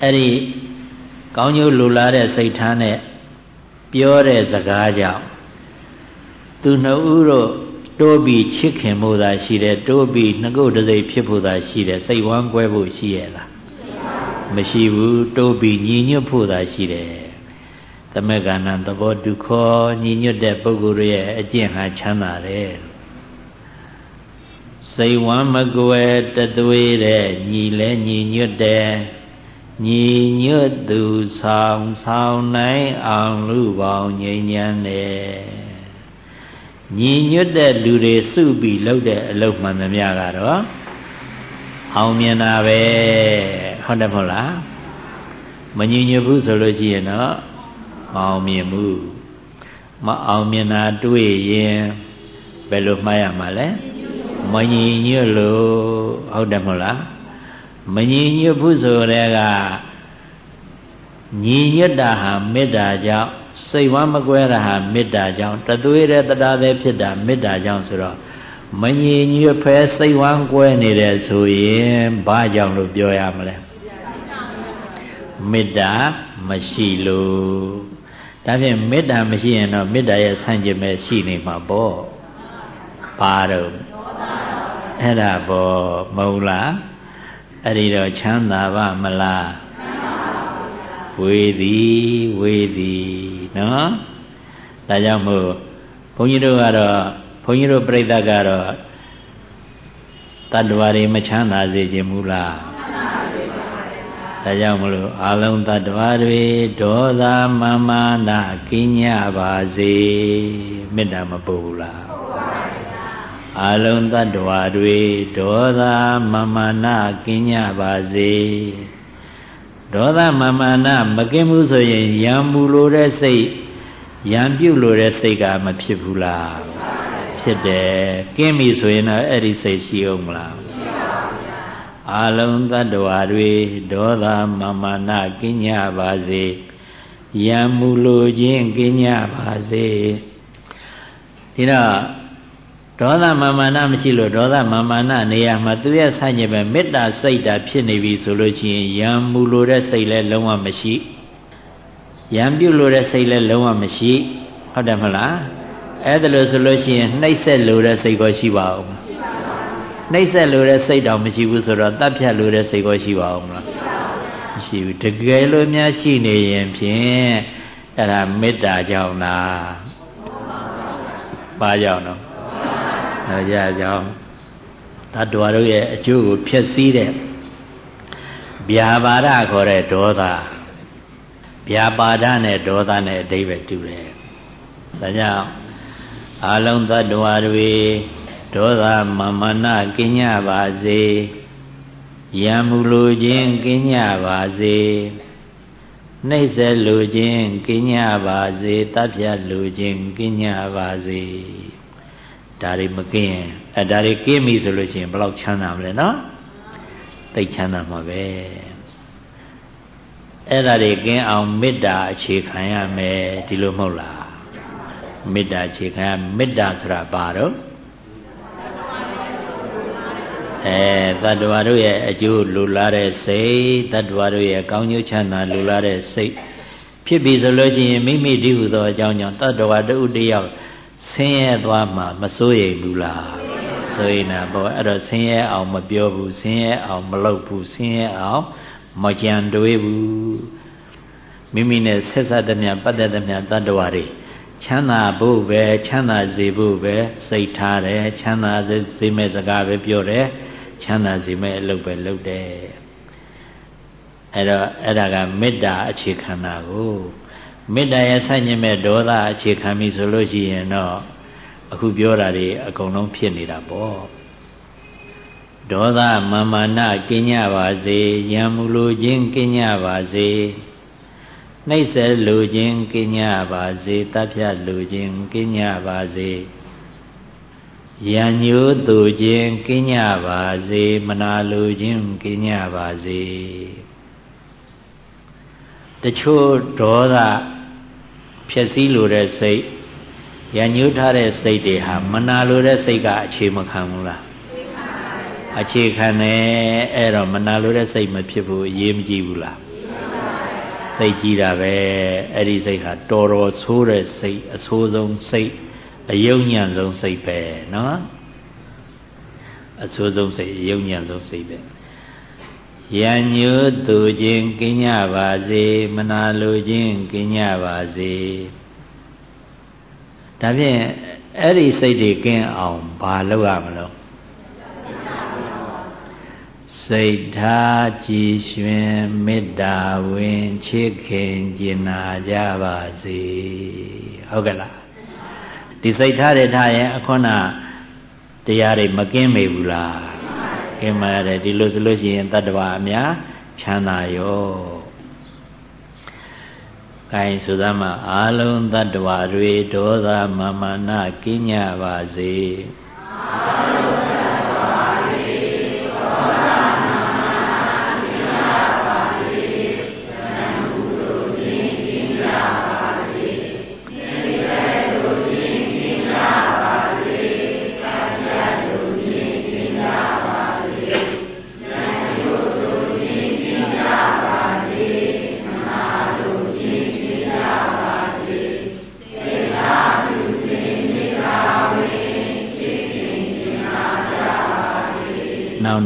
အဲ့ဒီကောင်းကျိုးလိုလားတဲ့စိတ်ထားနဲ့ပြောတဲ့စကားကြောင့်သူနှစ်ဦးတို့ တိုးပြီးချစ်ခင်ဖို့သာရှိတယ်တိုးပြီးနှကုတ်တစိတ်ဖြစ်ဖို့သာရှိတယ်စိတ်ဝမ်းကွဲဖို့ရှိရဲ့လားမရှိဘူးတိုးပြီးညီညွတ်ဖို့သာရှိတယ်သမက္ကဏသဘောဒုက္ခညီညွတ်တဲ့ပုဂ္ဂိုလ်ရဲ့အကျင့်ဟာချမ်းသာတယ်စိတ်ဝမ်းမကွယ်တသွေးတဲ့ညီလဲညီညွတ်တဲ့ညီညွတ်သူဆောင်ဆောင်နိုင်အောင်လူပေါင်းငြိမ်းချမ်းတယ် ညီညွတ်တဲ့လူတွေစုပြီးလုပ်တဲ့အလုပ်မှန်သမျှကတော့အောင်မြင်တာပဲဟုတ်တယ်မဟုတ်လားမညီညွတ်ဘူးဆိုလို့ရှိရင်တော့မအောင်မြင်ဘူးမအောင်မြင်တာတွေ့ရင်ဘယ်လိုမှားရမှာလဲမညီညွတ်လို့ဟုတ်တယ်မဟုတ်လားမညီညွတ်ဘူးဆိုတဲ့ကညီညွတ်တာဟာမေတ္တာကြောင့် စိတ်ဝမ်းမကွဲတာဟာမေတ္တာကြောင့်တသွေးတဲ့တရားတဲ့ဖြစ်တာမေတ္တာကြောင့်ဆိုတော့မငြိညွတ်ဖဲစိတ်ဝမ်းကွဲနေတယ်ဆိုရင်ဘာကြောင့်လို့ပြောရမလဲမေတ္တာမရှိလို့ဒါဖြင့်မေတ္တာမရှိရင်တော့မေတ္တာရဲ့ဆန့်ကျင်မဲ့ရှိနေမှာပေါ့ပါတော့အဲ့ဒါပေါ့မဟုတ်လားအဲ့ဒီတော့ချမ်းသာပါမလားဝေသည်ဝေသည် နော်ဒါကြောင့်မို့ဘုန်းကြီးတို့ကတော့ဘုန်းကြီးတို့ပြိဿကတော့တတ္တဝါတွေမချမ်းသာစေခြင်းမူလားဒါကြောင့်မလို့အာလုံးတ attva တွေဒေါသမမာနကိညာပါစေမေတ္တာမပို့ဘူးလားအာလုံးတ attva တွေဒေါသမမာနကိညာပါစေ ဒေါသမမာနမကင်းဘူးဆိုရင်ယံမူလိုတဲ့စိတ်ယံပြုတ်လိုတဲ့စိတ်ကမဖြစ်ဘူးလားဖြစ်တယ်ကင်းပြီဆိုရင်တော့အဲ့ဒီစိတ်ရှိအောင်မလားအာလုံးတ attva တွေဒေါသမမာနကင်းကြပါစေယံမူလိုခြင်းကင်းကြပါစေဒီတော့ ဒေါသမမာနမရှိလို့ဒေါသမမာနနေရာမှာသူရဲ့ဆန့်ကျင်ပဲမေတ္တာစိတ်ဓာတ်ဖြစ်နေပြီဆိုလို့ရှိရင်ယံမူလိုတဲ့စိတ်လည်းလုံးဝမရှိယံပြုလိုတဲ့စိတ်လည်းလုံးဝမရှိဟုတ်တယ်မလားအဲ့ဒါလို့ဆိုလို့ရှိရင်နှိမ့်ဆက်လိုတဲ့စိတ်ကိုရှိပါဦးနှိမ့်ဆက်လိုတဲ့စိတ်တောင်မရှိဘူးဆိုတော့တတ်ဖြတ်လိုတဲ့စိတ်ကိုရှိပါဦးမလားမရှိဘူးတကယ်လို့များရှိနေရင်ဖြင့်အဲ့ဒါမေတ္တာကြောင့်လားပါကြောင့်တော့ အဲကြကြောင်းတတ္တဝါတို့ရဲ့အကျိုးကိုဖျက်ဆီးတဲ့ဗျာပါဒခေါ်တဲ့ဒေါသဗျာပါဒနဲ့ဒေါသနဲ့အတိပ္ပယ်တူတယ်ဒါကြောင့်အာလုံးတ attva တွေဒေါသမမနာကင်းကြပါစေယံမူလိုခြင်းကင်းကြပါစေနှိမ့်ဆက်လိုခြင်းကင်းကြပါစေတပ်ဖြတ်လိုခြင်းကင်းကြပါစေ ဒါတွေမကင်းရင်အဲဒါတွေကင်းပြီဆိုလို့ရှိရင်ဘယ်လောက်ချမ်းသာမလဲနော်သိချမ်းသာမှာပဲအဲ့ဒါတွေကင်းအောင်မေတ္တာအခြေခံရမယ်ဒီလိုမဟုတ်လားမေတ္တာအခြေခံမေတ္တာဆိုတာဘာတော့အဲတတ္တဝါတို့ရဲ့အကျိုးလူလာတဲ့စိတ်တတ္တဝါတို့ရဲ့ကောင်းကျိုးချမ်းသာလူလာတဲ့စိတ်ဖြစ်ပြီဆိုလို့ရှိရင်မိမိတည်ဟူသောအကြောင်းကြောင့်တတ္တဝါတို့တယောက် ဆင်းရဲသွားမှမစိုးရိမ်ဘူးလားစိုးရိမ်တာပေါ့အဲ့တော့ဆင်းရဲအောင်မပြောဘူးဆင်းရဲအောင်မလုပ်ဘူးဆင်းရဲအောင်မကြံတွေးဘူးမိမိနဲ့ဆက်ဆက်တဲ့မြတ်ပတ်သက်တဲ့မြတ်တတ္တဝါတွေချမ်းသာဖို့ပဲချမ်းသာစေဖို့ပဲစိတ်ထားတယ်ချမ်းသာစေမဲ့စကားပဲပြောတယ်ချမ်းသာစေမဲ့အလုပ်ပဲလုပ်တယ်အဲ့တော့အဲ့ဒါကမေတ္တာအခြေခံတာကို မေတ္တာရဲ့ဆန့်ကျင်မဲ့ဒေါသအခြေခံပြီဆိုလို့ရှိရင်တော့အခုပြောတာတွေအကုန်လုံးဖြစ်နေတာပေါ့ဒေါသမမာနကင်းကြပါစေယံမူလိုခြင်းကင်းကြပါစေနှိမ့်ဆက်လိုခြင်းကင်းကြပါစေတတ်ဖြတ်လိုခြင်းကင်းကြပါစေယံညိုးသူခြင်းကင်းကြပါစေမနာလိုခြင်းကင်းကြပါစေတချို့ဒေါသ ဖြစ်စည်းလိုတဲ့စိတ်ရညှိုးထားတဲ့စိတ်တွေဟာမနာလိုတဲ့စိတ်ကအခြေမခံဘူးလားအခြေခံတယ်အဲ့တော့မနာလိုတဲ့စိတ်မဖြစ်ဘူးအရေးမကြီးဘူးလားသိကြည့်တာပဲအဲ့ဒီစိတ်ဟာတော်တော်ဆိုးတဲ့စိတ်အဆိုးဆုံးစိတ်အယုံညံ့ဆုံးစိတ်ပဲနော်အဆိုးဆုံးစိတ်အယုံညံ့ဆုံးစိတ်ပဲ ရံညို့သူခြင်းကင်းကြပါစေမနာလိုခြင်းကင်းကြပါစေဒါဖြင့်အဲ့ဒီစိတ်တွေကင်းအောင်ဘာလုပ်ရမလို့စိတ်ထားကြည်ရွှင်မေတ္တာဝင်ချစ်ခင်ကျင်နာကြပါစေဟုတ်ကဲ့လားဒီစိတ်ထားတဲ့ထားရင်အခုနတရားတွေမကင်းမေဘူးလားက င်းပါရတယ်ဒီလိုဆိုလို့ရှိရင်တတ္တဝါအများချမ်းသာရောကိုင်းဆိုသမအာလုံးတတ္တဝါတွေဒေါသမမာနကင်းကြပါစေအာလုံး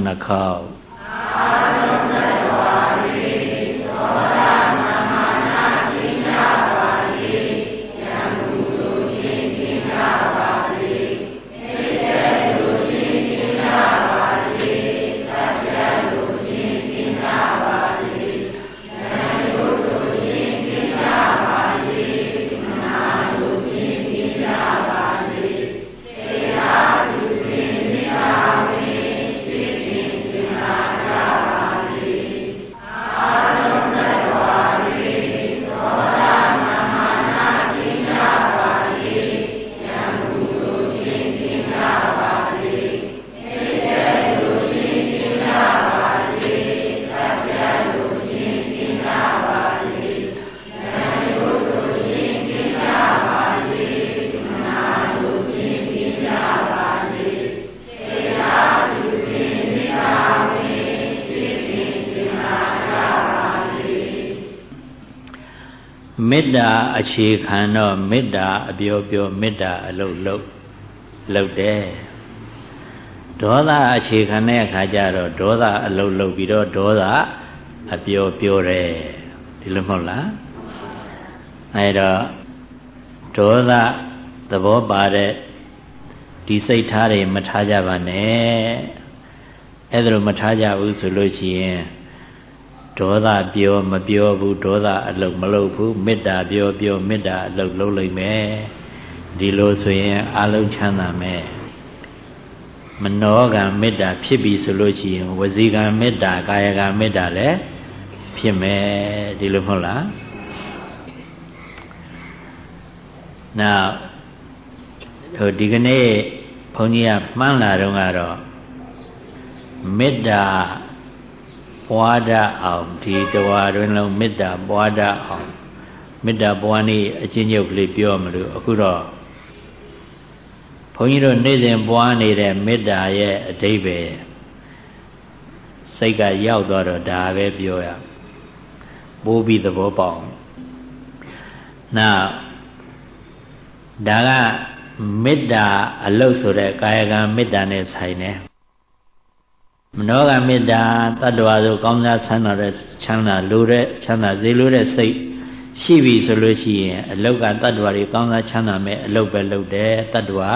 နော မေတ္တာအခြေခံတော့မေတ္တာအပြောပြောမေတ္တာအလုပ်လုပ်လုပ်တယ်ဒေါသအခြေခံတဲ့အခါကျတော့ဒေါသအလုပ်လုပ်ပြီးတော့ဒေါသအပြောပြောတယ်ဒီလိုမဟုတ်လားအဲဒါဒေါသသဘောပါတဲ့ဒီစိတ်ထားတွေမထားကြပါနဲ့အဲ့ဒါလိုမထားကြဘူးဆိုလို့ရှိရင် ဒေါသပြောမပြောဘူးဒေါသအလုတ်မလုပ်ဘူးမေတ္တာပြောပြောမေတ္တာအလုတ်လုပ်လိုက်မယ်ဒီလိုဆိုရင်အလုံးချမ်းသာမယ်မနောကမေတ္တာဖြစ်ပြီဆိုလို့ရှိရင်ဝစီကမေတ္တာကာယကမေတ္တာလည်းဖြစ်မယ်ဒီလိုမဟုတ်လားနောက်ဟိုဒီကနေ့ဘုန်းကြီးကမှန်းလာတော့ကတော့မေတ္တာ ပွားတတ်အောင်ဒီတဝါတွင်လုံးမေတ္တာပွားတတ်အောင်မေတ္တာပွားနည်းအချင်းချုပ်ကလေးပြောမလို့အခုတော့ဘုန်းကြီးတို့နေ့စဉ်ပွားနေတဲ့မေတ္တာရဲ့အဓိပ္ပာယ်စိတ်ကရောက်သွားတော့ဒါပဲပြောရပိုးပြီးသဘောပေါက်နောက်ဒါကမေတ္တာအလုတ်ဆိုတဲ့ကာယကံမေတ္တာနဲ့ဆိုင်တယ် မနောကမေတ္တာတတ္တဝါဆိုကောင်းစားဆန်းတော်တဲ့ချမ်းသာလိုတဲ့ချမ်းသာစေလိုတဲ့စိတ်ရှိပြီဆိုလို့ရှိရင်အလုတ်ကတတ္တဝါတွေကောင်းစားချမ်းသာမဲ့အလုတ်ပဲလုပ်တယ်တတ္တဝါ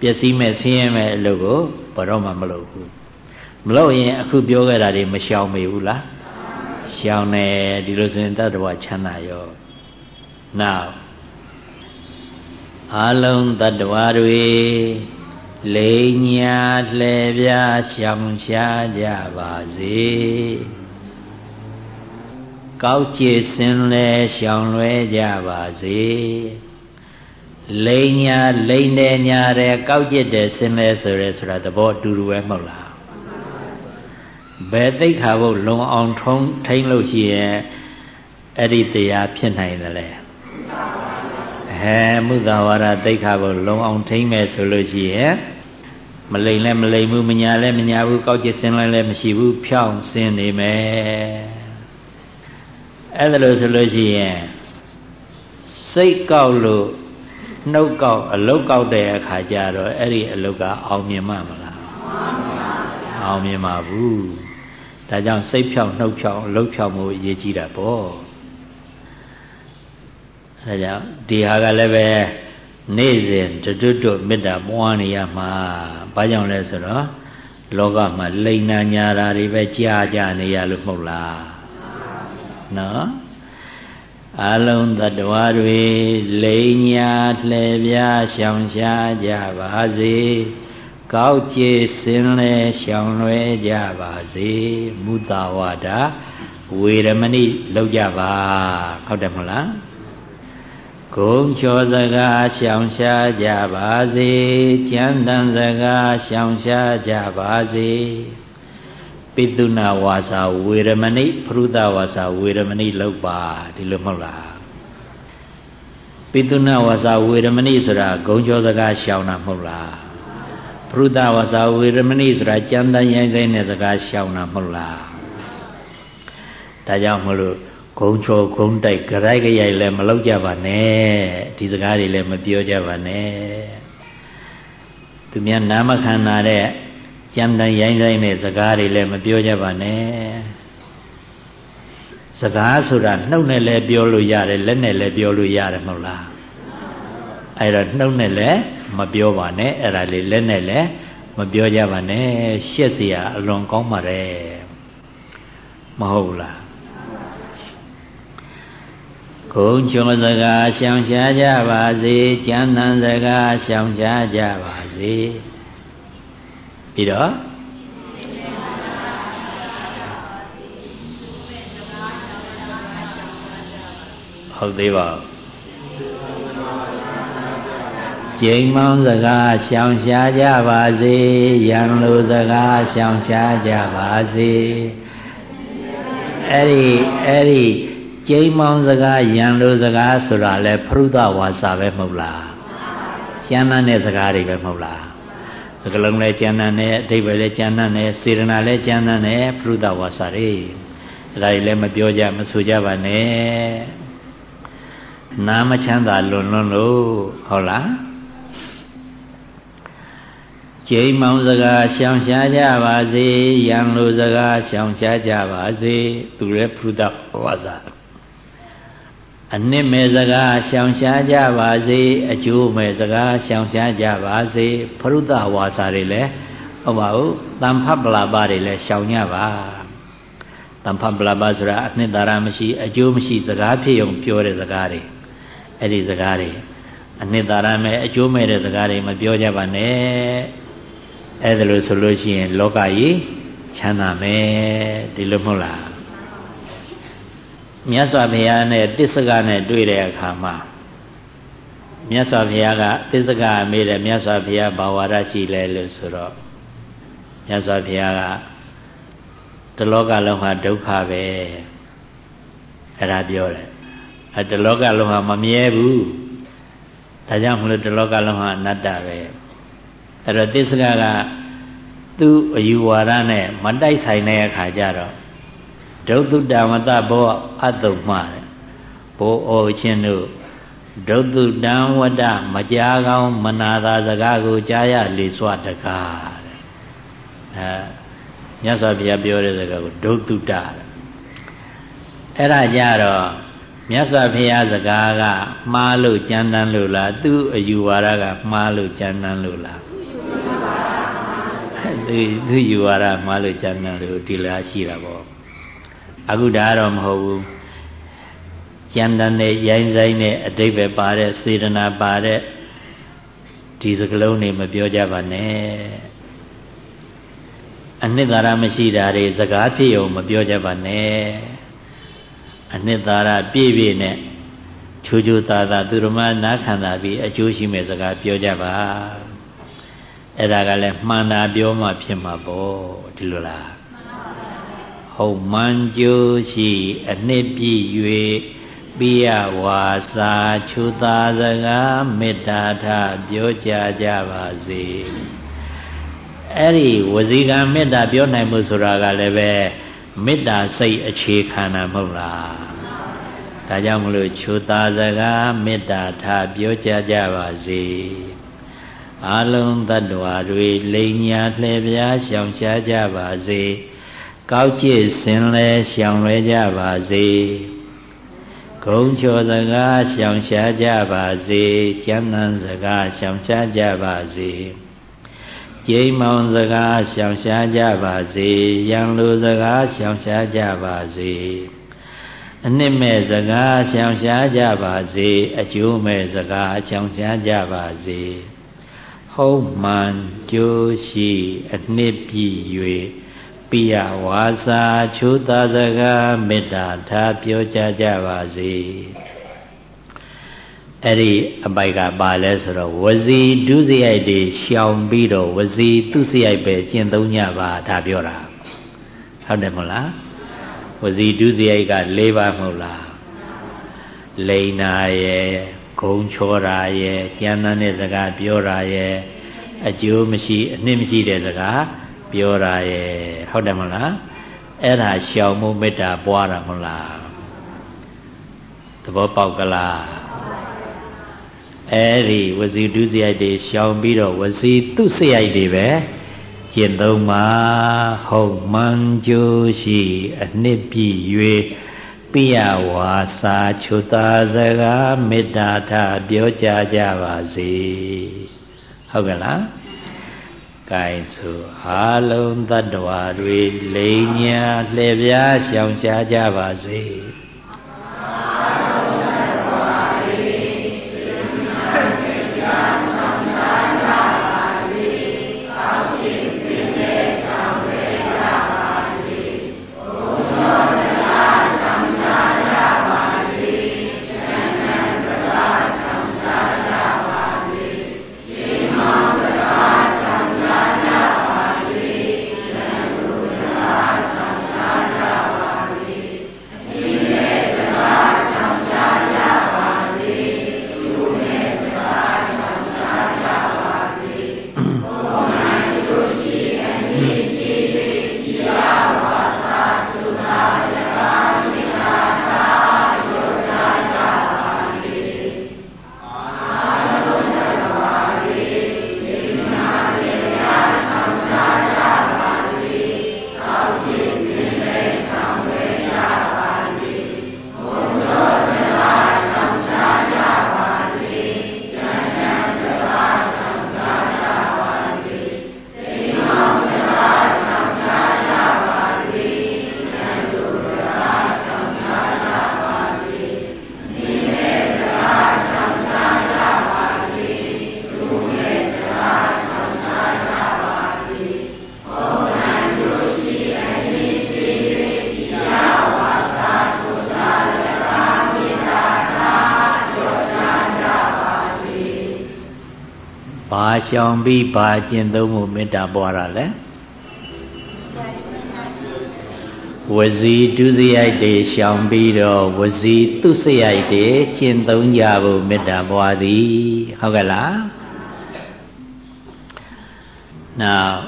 ပျက်စီးမဲ့ဆင်းရဲမဲ့အလုတ်ကိုဘယ်တော့မှမလုပ်ဘူးမလုပ်ရင်အခုပြောခဲ့တာတွေမရှောင်မေဘူးလားရှောင်တယ်ဒီလိုဆိုရင်တတ္တဝါချမ်းသာရောနောက်အလုံးတတ္တဝါတွေ လိန်ညာလှဲပြားရှောင်ရှားကြပါစေကောက်ကြည်စင်လဲရှောင်လွဲကြပါစေလိန်ညာလိန်တယ်ညာတယ်ကောက်ကြည်တယ်စင်လဲဆိုရဲဆိုတာသဘောတူတူပဲမဟုတ်လားဘယ်သိခါဖို့လုံအောင်ထုံးထိန်လို့ရှိရင်အဲ့ဒီတရားဖြစ်နိုင်တယ်လေဟဲမုသာဝါဒသိခါဖို့လုံအောင်ထိန်မဲ့ဆိုလို့ရှိရင် မလိမ်လဲမလိမ်ဘူးမညာလဲမညာဘူးကောက်ကျစ်စင်လဲလဲမရှိဘူးဖြောင်းစင်နေမယ်အဲ့ဒါလို့ဆိုလို့ရှိရင်စိတ်ကောက်လို့နှုတ်ကောက်အလုတ်ကောက်တဲ့အခါကျတော့အဲ့ဒီအလုတ်ကအောင်မြင်မှမလားအောင်မြင်ပါဘူးဒါကြောင့်စိတ်ဖြောင်းနှုတ်ဖြောင်းအလုတ်ဖြောင်းမှုအရေးကြီးတာပေါ့ဒါကြောင့်ဒီဟာကလည်းပဲ နေ့စဉ်တွတ်တွတ်မေတ္တာပွားနေရမှာဘာကြောင့်လဲဆိုတော့လောကမှာလိန်နာညာတာတွေပဲကြားကြနေရလို့မဟုတ်လားနော်အလုံးသတ္တဝါတွေလိန်ညာလှည့်ပြားရှောင်ရှားကြပါစေကောက်ကြည်စင်လဲရှောင်လွဲကြပါစေမုတဝါဒဝေရမဏိလောက်ကြပါဟုတ်တယ်မဟုတ်လား ဂုံချောစကားရှောင်ရှားကြပါစေကျမ်းတန်စကားရှောင်ရှားကြပါစေပိတုနာဝါစာဝေရမဏိဖရုဒဝါစာဝေရမဏိလောက်ပါဒီလိုမဟုတ်လားပိတုနာဝါစာဝေရမဏိဆိုတာဂုံချောစကားရှောင်တာမဟုတ်လားဖရုဒဝါစာဝေရမဏိဆိုတာကျမ်းတန်ရိုင်းဆိုင်တဲ့စကားရှောင်တာမဟုတ်လားဒါကြောင့်မလို့ ဂုံချောဂုံတိုက်ကြရိုက်ကြရိုက်လည်းမလောက်ကြပါနဲ့ဒီစကားတွေလည်းမပြောကြပါနဲ့သူများနာမခန္ဓာတဲ့ကြံတန်ရိုင်းဆိုင်တဲ့စကားတွေလည်းမပြောကြပါနဲ့စကားဆိုတာနှုတ်နဲ့လည်းပြောလို့ရတယ်လက်နဲ့လည်းပြောလို့ရတယ်မဟုတ်လားအဲ့တော့နှုတ်နဲ့လည်းမပြောပါနဲ့အဲ့ဒါလေးလက်နဲ့လည်းမပြောကြပါနဲ့ရှက်เสียအလွန်ကောင်းပါတယ်မဟုတ်လား ခုံချုံစကားရှောင်ရှားကြပါစေကျမ်းသန်စကားရှောင်ရှားကြပါစေပြီးတော့ဟုတ်သေးပါကျိန်မောင်းစကားရှောင်ရှားကြပါစေရန်လိုစကားရှောင်ရှားကြပါစေအဲ့ဒီအဲ့ဒီ ကျိမ်းမောင်းစကားယံလိုစကားဆိုတာလဲဖရုဒဝါစာပဲမဟုတ်လားကျမ်းမ်းတဲ့စကားတွေပဲမဟုတ်လားစကလုံးလဲကျမ်းမ်းတယ်အဓိပ္ပာယ်လဲကျမ်းမ်းတယ်စေရနာလဲကျမ်းမ်းတယ်ဖရုဒဝါစာတွေအဲ့ဒါတွေလည်းမပြောကြမဆိုကြပါနဲ့နာမချမ်းသာလွန်လွန်းလို့ဟုတ်လားကျိမ်းမောင်စကားရှောင်ရှားကြပါစေရံလိုစကားရှောင်ရှားကြပါစေသူရဲ့ဖရုဒဝါစာ အနှစ်မဲ့စကားရှောင်ရှားကြပါစေအကျိုးမဲ့စကားရှောင်ရှားကြပါစေဖရုဒဝါစာတွေလည်းဟုတ်ပါဘူးတန်ဖတ်ပလာပါတွေလည်းရှောင်ကြပါတန်ဖတ်ပလာပါဆိုတာအနှစ်သာရမရှိအကျိုးမရှိစကားဖြစ်ုံပြောတဲ့စကားတွေအဲ့ဒီစကားတွေအနှစ်သာရမဲ့အကျိုးမဲ့တဲ့စကားတွေမပြောကြပါနဲ့အဲ့ဒါလို့ဆိုလို့ရှိရင် လောကကြီးချမ်းသာမယ်ဒီလိုမဟုတ်လား မြတ်စွာဘုရားနဲ့တစ္ဆကနဲ့တွေ့တဲ့အခါမှာမြတ်စွာဘုရားကတစ္ဆကမေးတယ်မြတ်စွာဘုရားဘာဝရရှိလဲလို့ဆိုတော့မြတ်စွာဘုရားကတလောကလုံးဟာဒုက္ခပဲအဲ့ဒါပြောတယ်အဲတလောကလုံးဟာမမြဲဘူးဒါကြောင့်မလို့တလောကလုံးဟာအနတ္တပဲအဲ့တော့တစ္ဆကကသူ့အယူဝါဒနဲ့မတိုက်ဆိုင်တဲ့အခါကျတော့ ဒုသုတမတဘောအတုမတဲ့ဘိုးအိုချင်းတို့ဒုသုတံဝတ္တမကြားကောင်းမနာသာစကားကိုကြားရလေစွာတကားတဲ့အဲမြတ်စွာဘုရားပြောတဲ့စကားကိုဒုသုတအဲ့ဒါကြတော့မြတ်စွာဘုရားစကားကမှားလို့ကြမ်းတမ်းလို့လားသူ့အယူဝါဒကမှားလို့ကြမ်းတမ်းလို့လားသူသူယူဝါဒမှားလို့ကြမ်းတမ်းလို့ဒီလားရှိတာပေါ့ အခုဒါတော့မဟုတ်ဘူးကြံတန်တဲ့ရိုင်းဆိုင်တဲ့အတိတ်ပဲပါတဲ့စေတနာပါတဲ့ဒီစကလုံးတွေမပြောကြပါနဲ့အနှစ်သာရမရှိတာတွေစကားဖြစ်ုံမပြောကြပါနဲ့အနှစ်သာရပြည့်ပြည့်နဲ့ချူချူသာသာသူရမနားခံတာပြီးအကျိုးရှိမဲ့စကားပြောကြပါအဲ့ဒါကလည်းမှန်တာပြောမှဖြစ်မှာပေါ့ဒီလိုလား ဟုတ်မှန်ကြိုးရှိအနှစ်ပြည့်၍ပိယဝါစာချူသာစကားမေတ္တာထပြောကြကြပါစေအဲ့ဒီဝစီကံမေတ္တာပြောနိုင်မှုဆိုတာကလည်းပဲမေတ္တာစိတ်အခြေခံတာမဟုတ်လားဒါကြောင့်မလို့ချိုသာစကားမေတ္တာထားပြောကြကြပါစေအလုံးတ attva တွေလိန်ညာလှည့်ပြားရှောင်ရှားကြပါစေ ကောက်ကျစ်စင်လဲရှောင်လွဲကြပါစေဂုံချော်စကားရှောင်ရှားကြပါစေကျမ်းဂန်စကားရှောင်ရှားကြပါစေကျိမ်းမောင်စကားရှောင်ရှားကြပါစေရံလူစကားရှောင်ရှားကြပါစေအနှစ်မဲ့စကားရှောင်ရှားကြပါစေအကျိုးမဲ့စကားရှောင်ရှားကြပါစေဟုတ်မှန်ကြိုးရှိအနှစ်ပြည့်၍ ပိယဝါစာချိုးသာစကားမေတ္တာထားပြောကြကြပါစေအဲ့ဒီအပိုက်ကပါလဲဆိုတော့ဝစီဒုစရိုက်တွေရှောင်ပြီးတော့ဝစီသူစရိုက်ပဲကျင့်သုံးကြပါဒါပြောတာဟုတ်တယ်မဟုတ်လားဝစီဒုစရိုက်က၄ပါးမဟုတ်လားလိန်နာရဲ့ဂုံချောတာရဲ့ကျမ်းမ်းတဲ့စကားပြောတာရဲ့အကျိုးမရှိအနှစ်မရှိတဲ့စကား ပြောတာရဲ့ဟုတ်တယ်မလားအဲ့ဒါရှောင်မှုမေတ္တာပွားတာမဟုတ်လားသဘောပေါက်ကလားအဲ့ဒီဝစီဒုစရိုက်တွေရှောင်ပြီးတော့ဝစီသူစရိုက်တွေပဲကျင့်သုံးမှာဟုတ်မှန်ကြိုးရှိအနှစ်ပြည့်၍ပိယဝါစာချွတာစကားမေတ္တာထပြောကြကြပါစေဟုတ်ကဲ့လား ကိုင်ဆိုအာလုံးတ attva တွေလိန်ညာလှည့်ပြားရှောင်ရှားကြပါစေ ရှောင်ပြီးဘာကျင့်သုံးမှုမေတ္တာပွားတာလဲဝစီဒုစရိုက်တွေရှောင်ပြီးတော့ဝစီသူစရိုက်တွေကျင့်သုံးကြဖို့မေတ္တာပွားသည်ဟုတ်ကဲ့လားနောက်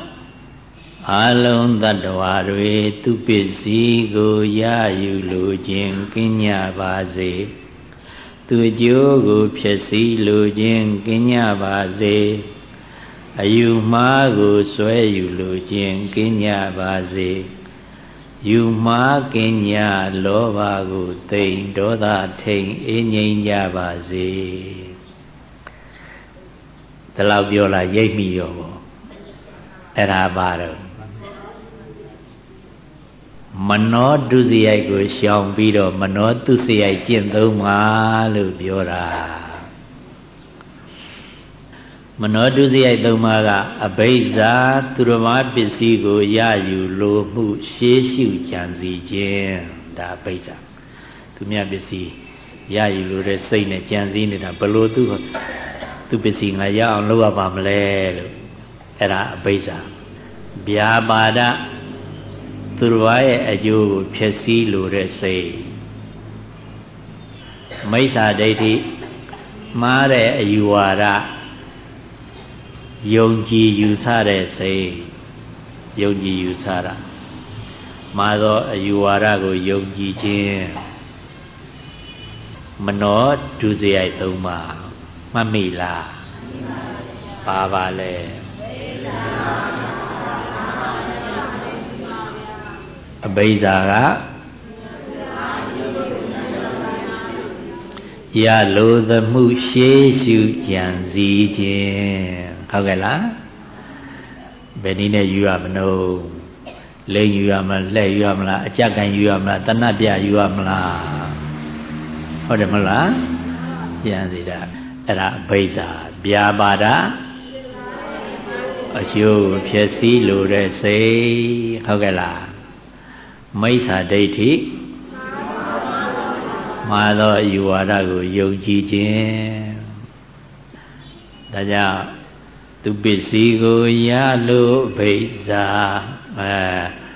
အလုံးတ attva တွေသူပစ္စည်းကိုရယူလိုခြင်းကင်းကြပါစေသူအကျိုးကိုဖြစ်စည်းလိုခြင်းကင်းကြပါစေ အယူမှားကိုဆွဲယူလိုခြင်းကင်းကြပါစေယူမှားကင်းကြလောဘကိုတိမ်ဒေါသထိန်အေးငြိမ်းကြပါစေဒီလောက်ပြောလာရိပ်မိရောပေါ့အဲ့ဒါပါတော့မနောဒုစရိုက်ကိုရှောင်ပြီးတော့မနောသူစရိုက်ကျင့်သုံးပါလို့ပြောတာ မနောတုစရိုက်သုံးပါးကအဘိဇာသူတော်မပစ္စည်းကိုရယူလိုမှု ရှေးရှုကြံစီခြင်းဒါအဘိဇာသူမြတ်ပစ္စည်းရယူလိုတဲ့စိတ်နဲ့ကြံစည်နေတာဘလို့သူသူပစ္စည်းငါရအောင်လုပ်ရပါမလဲလို့အဲ့ဒါအဘိဇာဗျာပါဒသူတော်ရဲ့အကျိုးကိုဖြည့်ဆည်းလိုတဲ့စိတ်မိစ္ဆာဒိဋ္ဌိမှားတဲ့အယူဝါဒ ယုံကြည်ယူဆတဲ့စိတ်ယုံကြည်ယူဆတာမှာသောအယူဝါဒကိုယုံကြည်ခြင်းမနောဒုစရိုက်သုံးပါမှတ်မိလားပါပါလဲအဘိဇာကရလိုသမှုရှေးရှုကြံစည်ခြင်း ဟုတ်ကဲ့လားဘယ်နည်းနဲ့ယူရမလို့လိမ့်ယူရမလားလှဲ့ယူရမလားအကြက်ကန်ယူရမလားတဏှပြယူရမလားဟုတ်တယ်မလားကြံစီတာအဲ့ဒါအဘိဇာဗျာပါဒအကျိုးဖြစ်စည်းလိုတဲ့စိတ်ဟုတ်ကဲ့လားမိစ္ဆာဒိဋ္ဌိမှားသောအယူဝါဒကိုယုံကြည်ခြင်းဒါကြောင့် သူပစ္စည်းကိုရလို့ဗိဇာအဲ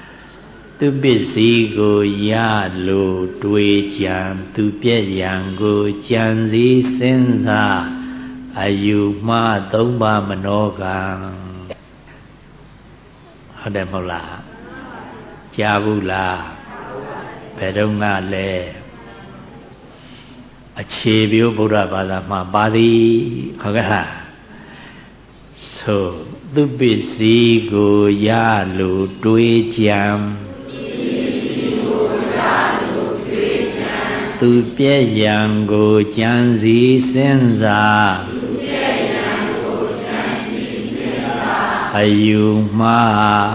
သူပစ္စည်းကိုရလို့တွေးကြံသူပြည့်ရန်ကိုကြံစည်းစဉ်းစားအယူမှသုံးပါမနောကံဟုတ်တယ်မဟုတ်လားကြားဘူးလားဘယ်တော့ကလဲအခြေပြုဗုဒ္ဓဘာသာမှာပါသည်ဟုတ်ကဲ့လား ဆိုသူပစ္စည်းကိုရလို့တွေးကြံသူပြည့်ရန်ကိုကြံစည်စဉ်းစားအယူမှား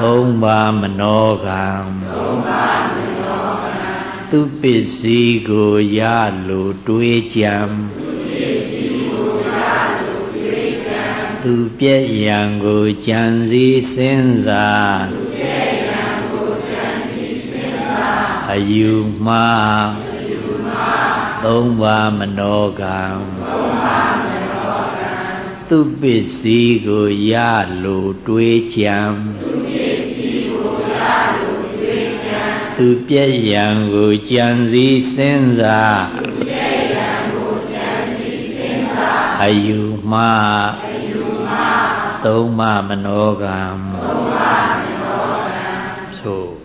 သုံးပါမနောကံသုံးပါမနောကံသူပစ္စည်းကိုရလို့တွေးကြံ သူပြည့်ရန်ကိုကြံစည်စဉ်းစားအယူမှားသုံးပါမနောကံသူပစ္စည်းကိုရလို့တွေးကြံသူပြည့်ရန်ကိုကြံစည်စဉ်းစားအယူမှား သုံးမမနောကံသုံးမမနောကံသို့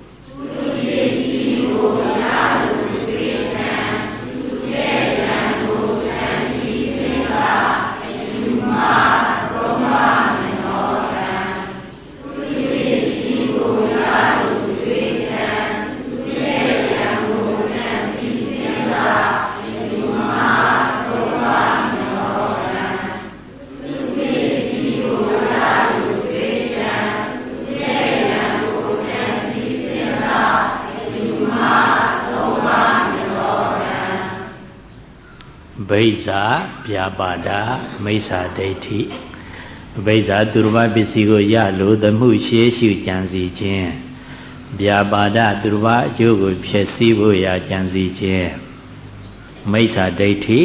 ဗိဇာပြာပါဒမိစ္ဆာဒိဋ္ဌိဗိဇာသူတော်ဘာပစ္စည်းကိုရလို့သမှုရှေးရှုကြံစီခြင်းဗျာပါဒသူတော်ဘာအကျိုးကိုဖြည့်ဆည်းဖို့ရာကြံစီခြင်းမိစ္ဆာဒိဋ္ဌိ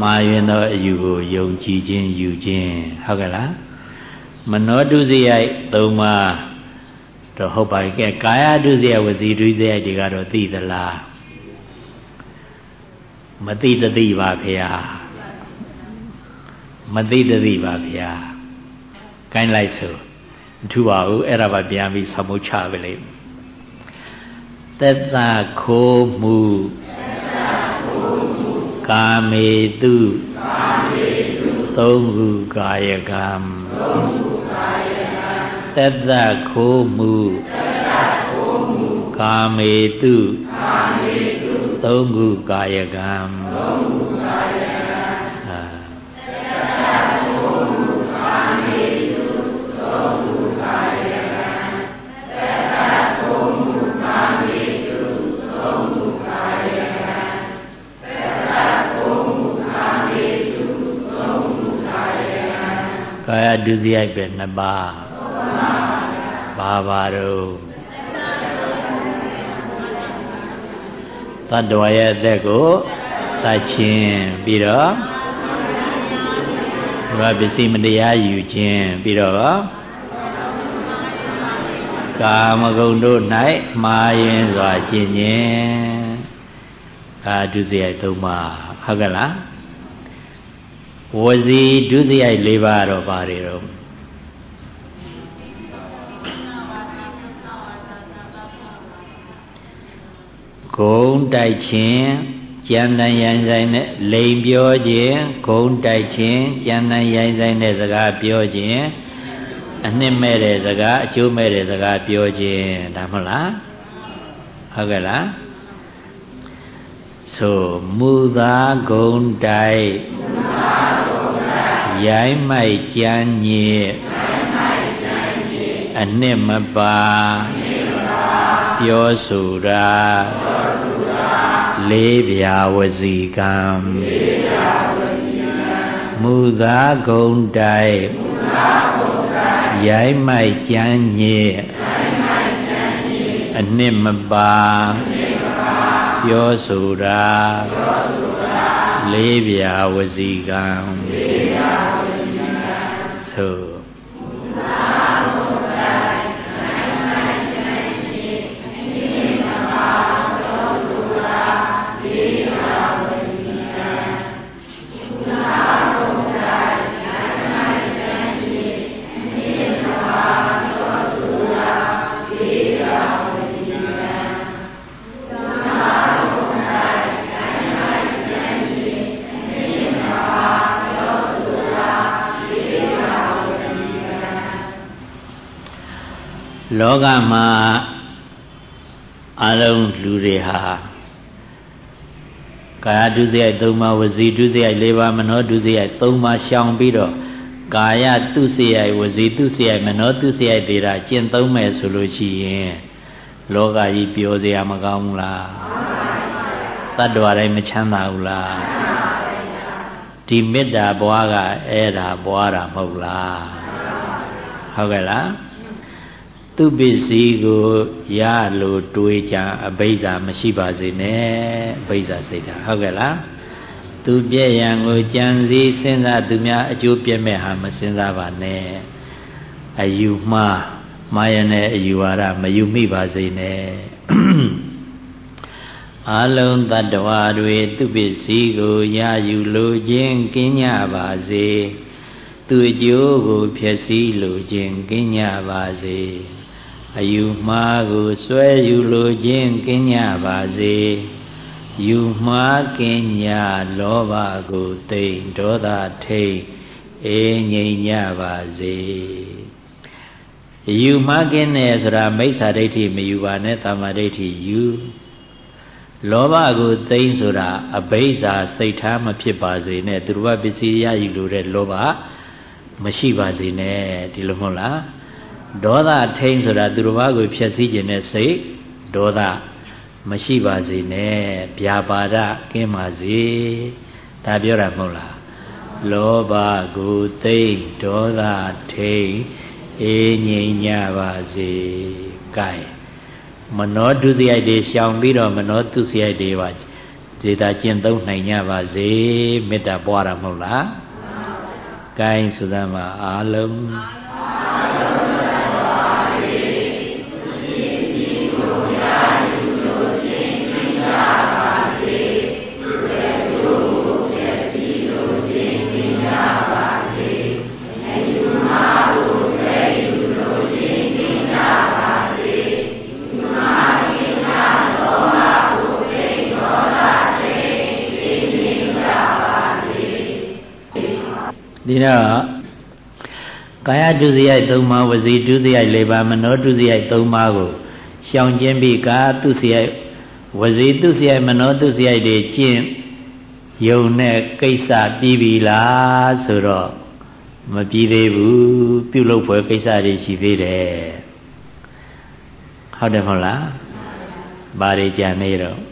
မာရင်သောအယူကိုယုံကြည်ခြင်းယူခြင်းဟုတ်ကဲ့လားမနောတုစရိုက်သုံးပါးတော့ဟုတ်ပါကဲကာယတုစရိုက်ဝစီတုစရိုက်တွေကတော့သိသလား မသိတသိပါဗျာမသိတသိပါဗျာကိုင်းလိုက်ဆိုမထူပါဘူးအဲ့ဒါပါပြန်ပြီးသမုတ်ချပဲလေသက်သာခိုးမှုကာမေတုကာမေတုသုံးခုကာယကံသုံးခုကာယကံသက်သာခိုးမှုသက်သာခိုးမှုကာမေတုကာမေတု သုံးခုကာယကံသုံးခုကာယကံဟာကာယဒုစရိုက်ပဲနှစ်ပါးပါပါတော့ တတ္တဝါရဲ့အသက်ကိုသတ်ခြင်းပြီးတော့ဘာပစ္စည်းမတရားယူခြင်းပြီးတော့ကာမဂုဏ်တို့၌မှားရင်စွာကျင့်ခြင်းအာဒုစရိုက်သုံးပါဟုတ်ကဲ့လားဝစီဒုစရိုက်၄ပါးတော့ပါတယ်တော့ ဂုံတိုက်ခြင်းကြံတန်ရိုင်းဆိုင်နဲ့လိန်ပြောခြင်းဂုံတိုက်ခြင်းကြံတန်ရိုင်းဆိုင်တဲ့စကားပြောခြင်းအနှစ်မဲ့တဲ့စကားအကျိုးမဲ့တဲ့စကားပြောခြင်းဒါမဟုတ်လားဟုတ်ကဲ့လားဆိုမူသာဂုံတိုက်ရိုင်းမိုက်ကြမ်းညစ်အနှစ်မပါ ပြောဆိုတာလေးပြာဝစီကံမူသာဂုံတိုက်ရိုင်းမိုက်ကြမ်းညစ်အနှစ်မပါပြောဆိုတာလေးပြာဝစီကံဆို လောကမှာအလုံးလူတွေဟာကာယဒုစရိုက်၃ပါးဝစီဒုစရိုက်၄ပါးမနောဒုစရိုက်၃ပါးရှောင်ပြီးတော့ကာယတုစရိုက်ဝစီတုစရိုက်မနောတုစရိုက်တွေတာကျင့်သုံးမယ်ဆိုလို့ရှိရင်လောကကြီးပြောစရာမကောင်းဘူးလားတတ္တဝါတိုင်းမချမ်းသာဘူးလားဒီမေတ္တာဘွားကအဲ့ဒါဘွားတာမဟုတ်လားဟုတ်ကဲ့လား သူပစ္စည်းကိုရလို့တွေးကြအဘိဇာမရှိပါစေနဲ့အဘိဇာစိတ်ဓာဟုတ်ကဲ့လားသူပြည့်ရန်ကိုကြံစည်စဉ်းစားသူများအကျိုးပြည့်မဲ့ဟာမစဉ်းစားပါနဲ့အယူမှားမာယနဲ့အယူဝါဒမယူမိပါစေနဲ့အလုံးတ attva တွေသူပစ္စည်းကိုရယူလိုခြင်းကင်းကြပါစေသူအကျိုးကို ဖြည့်ဆည်းလိုခြင်းကင်းကြပါစေ အယူမှားကိုစွဲယူလိုခြင်းကင်းကြပါစေယူမှားကင်းညလောဘကိုသိမ့်ဒေါသထိတ်အေးငြိမ်ကြပါစေယူမှားကင်းတယ်ဆိုတာမိစ္ဆာဒိဋ္ဌိမယူပါနဲ့တမ္မာဒိဋ္ဌိယူလောဘကိုသိမ့်ဆိုတာအဘိဇာစိတ်ထားမဖြစ်ပါစေနဲ့သူတို့ဘပစ္စည်းရယူလို့တဲ့လောဘမရှိပါစေနဲ့ဒီလိုမဟုတ်လား ဒေါသထိန်ဆိုတာသူတစ်ပါးကိုဖျက်ဆီးခြင်းနဲ့စိတ်ဒေါသမရှိပါစေနဲ့ဗျာပါဒကင်းပါစေဒါပြောတာမဟုတ်လားလောဘကိုသိမ့်ဒေါသထိန်အေးငြိမ်ကြပါစေကဲမနောဒုစရိုက်တွေရှောင်ပြီးတော့မနောသူစရိုက်တွေပါဒေတာကျင့်သုံးနိုင်ကြပါစေမေတ္တာပွားတာမဟုတ်လားကဲဆိုသမှာအာလုံး ဒီတော့ကာယဒုစရိုက်၃ပါးဝစီဒုစရိုက်၄ပါးမနောဒုစရိုက်၃ပါးကိုရှောင်ကျင်းပြီးကာတုစရိုက်ဝစီတုစရိုက်မနောတုစရိုက်တွေကျင့်ယုံနဲ့ကိစ္စပြီးပြီလားဆိုတော့မပြီးသေးဘူးပြုလုပ်ဖွယ်ကိစ္စတွေရှိသေးတယ်ဟုတ်တယ်မဟုတ်လားဘာတွေကြံနေတော့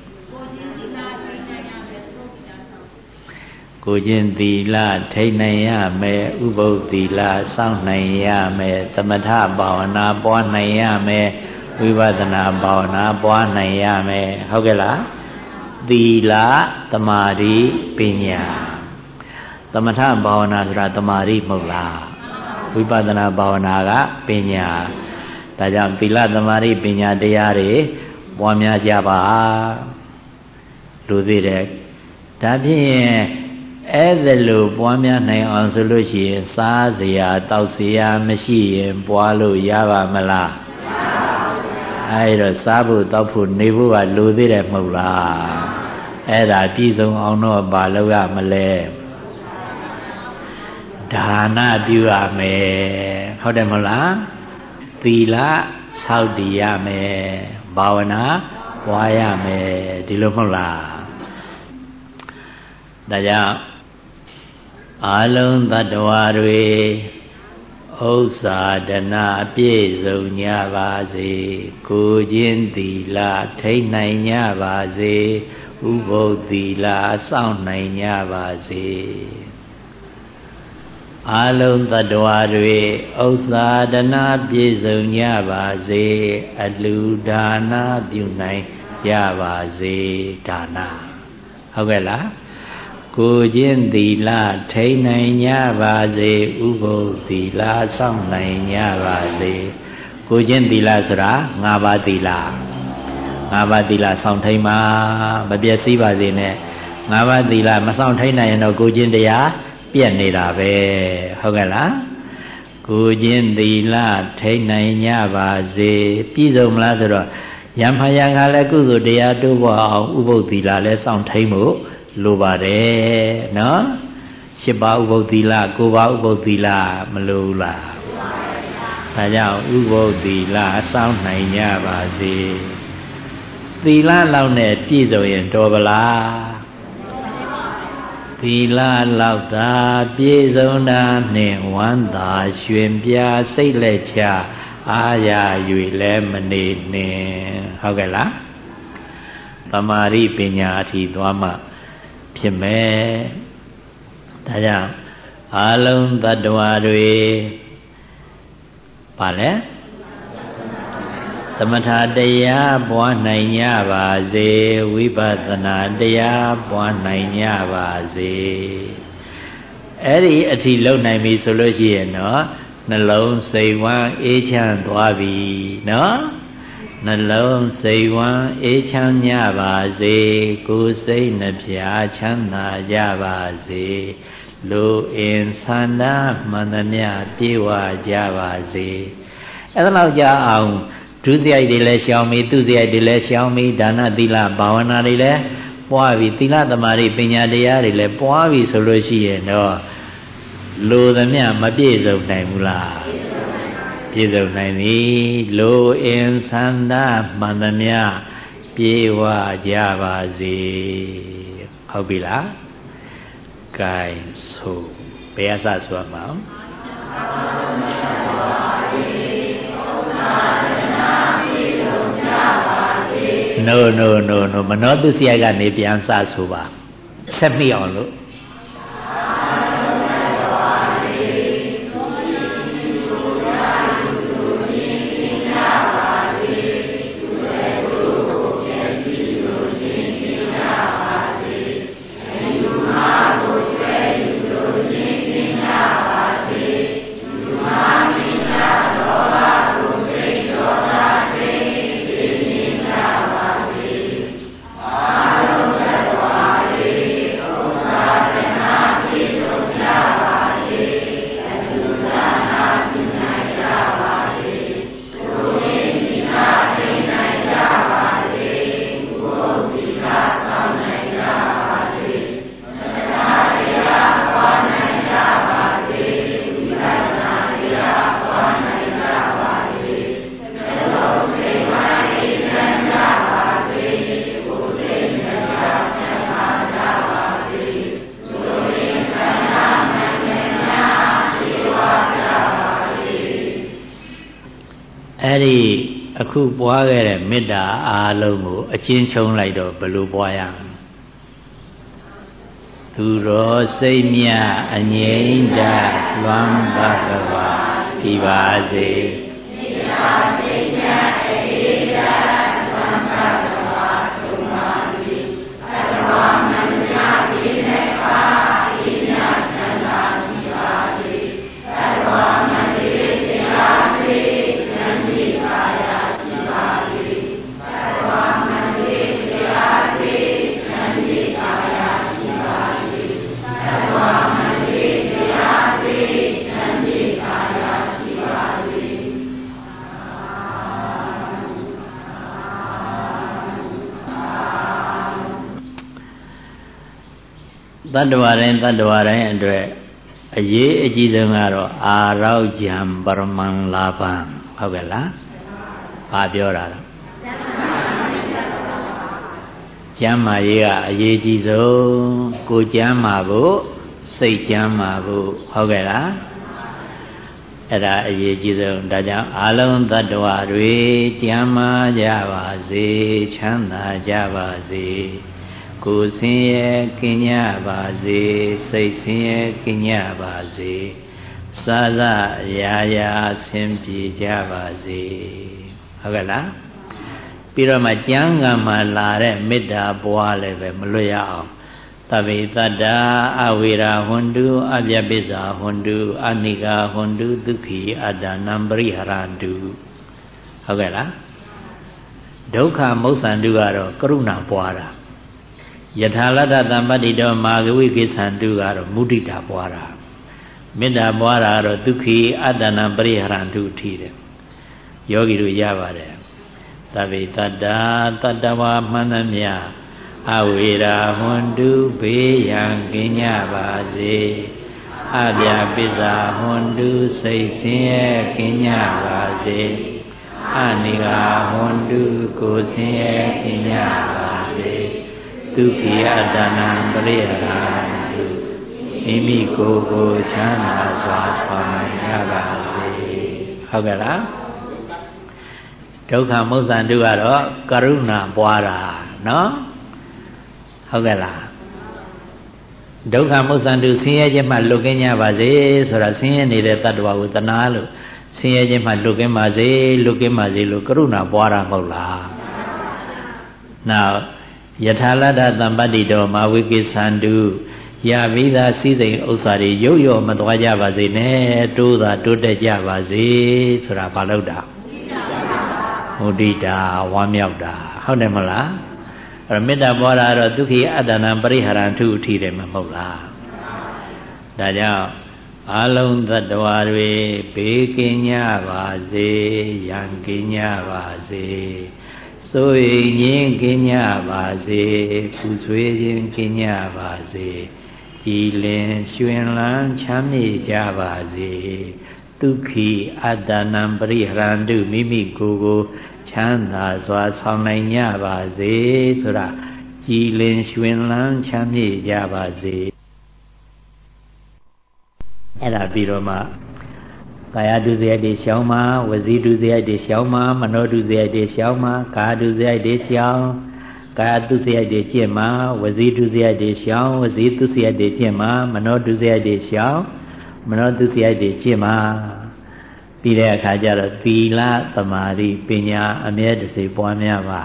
ကိုချင်းသီလထိတ်နိုင်ရမယ်ဥပုပ်သီလစောင့်နိုင်ရမယ်သမထဘာဝနာပွားနိုင်ရမယ်ဝိပဿနာဘာဝနာပွားနိုင်ရမယ်ဟုတ်ကဲ့လားသီလသမာဓိပညာသမထဘာဝနာဆိုတာသမာဓိမဟုတ်လားဝိပဿနာဘာဝနာကပညာဒါကြောင့်သီလသမာဓိပညာတရားတွေပွားများကြပါလူသေးတယ်ဒါဖြင့် အဲ့ဒါလို့ပွားများနိုင်အောင်ဆိုလို့ရှိရင်စားစရာတောက်စရာမရှိရင်ပွားလို့ရပါမလားအဲဒါစားဖို့တောက်ဖို့နေဖို့ကလိုသေးတယ်မဟုတ်လားအဲ့ဒါပြည့်စုံအောင်တော့ဘာလုပ်ရမလဲဒါနပြုရမယ်ဟုတ်တယ်မဟုတ်လားသီလဆောက်တည်ရမယ်ဘာဝနာပွားရမယ်ဒီလိုမဟုတ်လားဒါကြောင့် အာလုံးတ attva တွေဥစ္စာဒနာပြည့်စုံကြပါစေကိုချင်းသီလထိတ်နိုင်ကြပါစေဥပုသ္သီလစောင့်နိုင်ကြပါစေအာလုံးတ attva တွေဥစ္စာဒနာပြည့်စုံကြပါစေအလူဒါနာပြုနိုင်ကြပါစေဒါနာဟုတ်ကဲ့လား ကိုချင်းသီလထိန်နိုင်ကြပါစေဥပုသ်သီလစောင့်နိုင်ကြပါစေကိုချင်းသီလဆိုတာ၅ပါးသီလ၅ပါးသီလစောင့်ထိန်မှာမပြည့်စည်ပါစေနဲ့၅ပါးသီလမစောင့်ထိန်နိုင်ရင်တော့ကိုချင်းတရားပြက်နေတာပဲဟုတ်ကဲ့လားကိုချင်းသီလထိန်နိုင်ကြပါစေပြည့်စုံမလားဆိုတော့ယံဖယံကလည်းကုသိုလ်တရားတိုးပေါ်အောင်ဥပုသ်သီလလည်းစောင့်ထိန်ဖို့ လိုပါတယ်နော်၈ပါးဥပုသ်သီလ၉ပါးဥပုသ်သီလမလိုဘူးလားဒါကြောင့်ဥပုသ်သီလအဆောင်နိုင်ကြပါစေသီလလောက်နဲ့ပြည့်စုံရင်တော်ပလားသီလလောက်သာပြည့်စုံတာနှင့်ဝမ်းသာရွှင်ပြစိတ်လက်ချအာရ၍လည်းမနေနှင့်ဟုတ်ကဲ့လားတမာရိပညာအထိသွားမှ ဖြစ်မယ်ဒါကြောင့်အာလုံးတ attva တွေပါလဲသမထတရားပွားနိုင်ကြပါစေဝိပဿနာတရားပွားနိုင်ကြပါစေအဲ့ဒီအထိလုံနိုင်ပြီဆိုလို့ရှိရင်တော့နှလုံးစိတ်ဝမ်းအေးချမ်းသွားပြီနော် နှလုံးစိတ်ဝမ်းအေးချမ်းကြပါစေကိုယ်စိတ်နှပြချမ်းသာကြပါစေလူအင်ဆန္ဒမှန်သမျှပြေဝကြပါစေအဲ့ဒါတော့ကြအောင်ဒုစရိုက်တွေလည်းရှောင်ပြီးသူစရိုက်တွေလည်းရှောင်ပြီးဒါနသီလဘာဝနာတွေလည်းပွားပြီးသီလသမာဓိပညာတရားတွေလည်းပွားပြီးဆိုလို့ရှိရင်တော့လူသမျှမပြည့်စုံနိုင်ဘူးလား ပြည့်စုံနိုင်သည်လိုအင်ဆန္ဒမှန်သမျှပြေဝကြပါစေဟုတ်ပြီလား gain ဆိုဘယ်အစဆိုမှာနိုးနိုးနိုးနိုးမနောတုစရိုက်ကနေပြန်စဆိုပါဆက်မိအောင်လို့ ခုပွားခဲ့တဲ့မေတ္တာအားလုံးကိုအချင်းချုပ်လိုက်တော့ဘယ်လိုပွားရမလဲသူတော်စိတ်မြအငြိမ့်တလွမ်းပါကဘာဒီပါစေ တတ္တဝါတိုင်းတတ္တဝါတိုင်းအတွက်အရေးအကြီးဆုံးကတော့အာရောကြံပရမန်လာပံဟုတ်ကဲ့လားဘာပြောတာလဲကျမ်းမာရေးကအရေးကြီးဆုံးကိုကျမ်းမာဖို့စိတ်ကျမ်းမာဖို့ဟုတ်ကဲ့လားအဲ့ဒါအရေးကြီးဆုံးဒါကြောင့်အာလုံးတ attva တွေကျမ်းမာကြပါစေချမ်းသာကြပါစေ ကိုယ်ဆင်းရဲကင်းကြပါစေစိတ်ဆင်းရဲကင်းကြပါစေစာစရာရာဆင်းပြေကြပါစေဟုတ်ကဲ့လားပြီးတော့မှကျမ်းဂန်မှာလာတဲ့မေတ္တာပွားလည်းပဲမလွတ်ရအောင်သဗ္ဗေတတ္တာအဝေရာဟွန်တုအပြပိစ္ဆာဟွန်တုအနိကာဟွန်တုဒုက္ခိအတ္တနံပရိဟရတုဟုတ်ကဲ့လားဒုက္ခမௌဆန္တုကတော့ကရုဏာပွားတာ ယထာလတ္တသမ္ပတ္တိတောမာဂဝိကိသန္တုကတော့မုဒိတာပွားတာမေတ္တာပွားတာကတော့ဒုက္ခိအတ္တနံပရိဟရတုထီတယ်ယောဂီတို့ရပါတယ်သဗ္ဗေတတ္တာတတ္တဝါမှန်သမျှအဝေရာဟွန်တုဘေးရန်ကင်းကြပါစေအပြာပိစ္ဆာဟွန်တုစိတ်ဆင်းရဲကင်းကြပါစေအနိကာဟွန်တုကိုယ်ဆင်းရဲကင်းကြပါ စေဒုက္ခိယတနံပရိယရာတုမိမိကိုယ်ကိုချမ်းသာစွာဆောင်ရပါစေဟုတ်ကဲ့လားဒုက္ခမုစ္ဆန္တုကတော့ကရုဏာပွားတာနော်ဟုတ်ကဲ့လားဒုက္ခမုစ္ဆန္တုဆင်းရဲခြင်းမှလွတ်ကင်းကြပါစေဆိုတာဆင်းရဲနေတဲ့တ attva ကိုတနာလို့ဆင်းရဲခြင်းမှလွတ်ကင်းပါစေလွတ်ကင်းပါစေလို့ကရုဏာပွားတာမဟုတ်လားနောက် ယထာလတ္တသမ္ပတ္တိတော်မာဝိကိသန္တုရပြီးသားစည်းစိမ်ဥစ္စာတွေရုပ်ရော်မသွားကြပါစေနဲ့တိုးသာတိုးတက်ကြပါစေဆိုတာဘာလို့တာမုဒိတာဝမ်းမြောက်တာဟုတ်တယ်မလားအဲ့မေတ္တာပွားတာတော့ဒုက္ခိအတ္တနာပရိဟရန်ထုအထိတယ်မဟုတ်လားဒါကြောင့်အလုံးသတ္တဝါတွေဘေးကင်းကြပါစေရန်ကင်းကြပါစေ စိုးရိမ်ခြင်းကင်းကြပါစေပူဆွေးခြင်းကင်းကြပါစေကြည်လင်ရွှင်လန်းချမ်းမြေ့ကြပါစေဒုက္ခိအတ္တနံပရိဟရန္တုမိမိကိုယ်ကိုချမ်းသာစွာဆောင်နိုင်ကြပါစေဆိုတာကြည်လင်ရွှင်လန်းချမ်းမြေ့ကြပါစေအဲ့ဒါပြီးတော့မှ ကာယဒုစရိုက်တွေရှောင်းမှာဝစီဒုစရိုက်တွေရှောင်းမှာမနောဒုစရိုက်တွေရှောင်းမှာကာဒုစရိုက်တွေရှောင်းကာယဒုစရိုက်တွေကျင့်မှာဝစီဒုစရိုက်တွေရှောင်းဝစီဒုစရိုက်တွေကျင့်မှာမနောဒုစရိုက်တွေရှောင်းမနောဒုစရိုက်တွေကျင့်မှာပြီးတဲ့အခါကျတော့သီလသမာဓိပညာအမြဲတစေပွားများပါ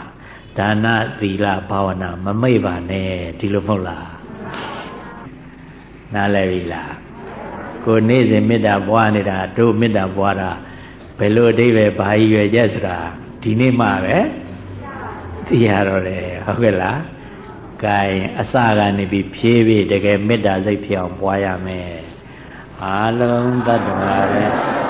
ဒါနသီလဘာဝနာမမိတ်ပါနဲ့ဒီလိုမဟုတ်လားနားလည်ပြီလား ကိုနေ့စဉ်မေတ္တာပွားနေတာတို့မေတ္တာပွားတာဘယ်လိုအဓိပ္ပာယ်ဘာကြီးရွယ်ချက်ဆိုတာဒီနေ့မှပဲသိရတော့တယ်ဟုတ်ကဲ့လားကဲအစကနေပြီးဖြည်းဖြည်းတကယ်မေတ္တာစိတ်ဖြစ်အောင်ပွားရမယ်အာလုံးတ attva ရဲ့အဲ့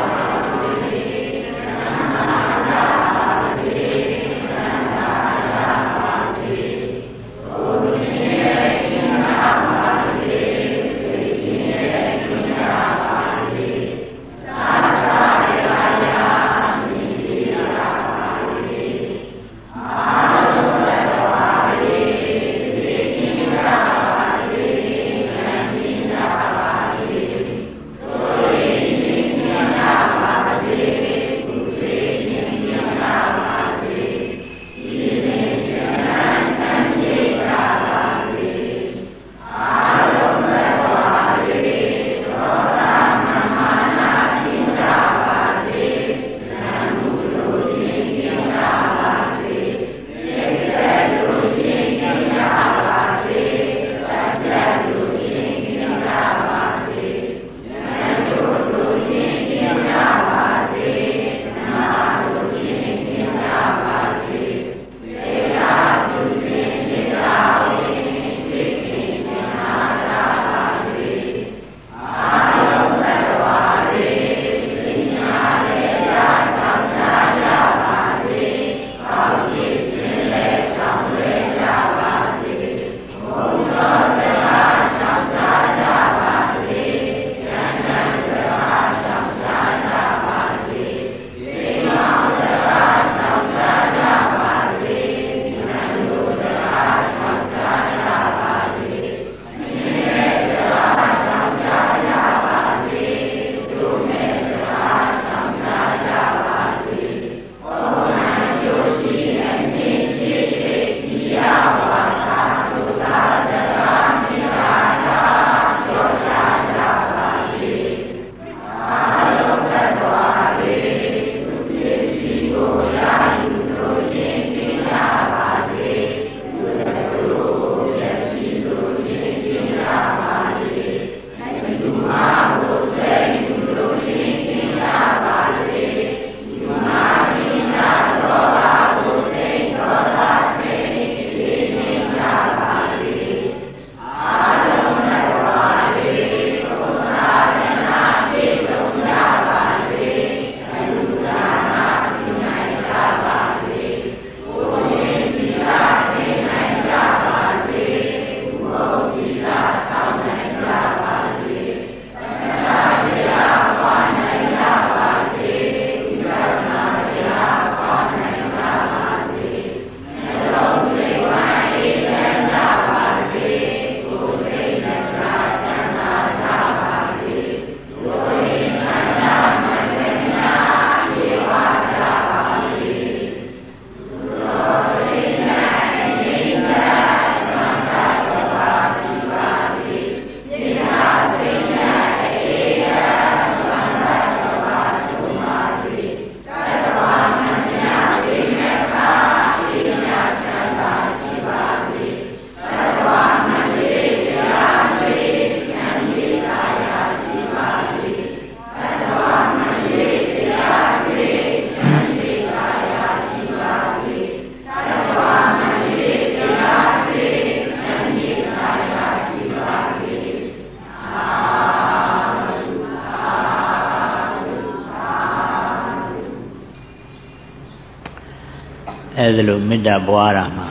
ပွားတာမှာ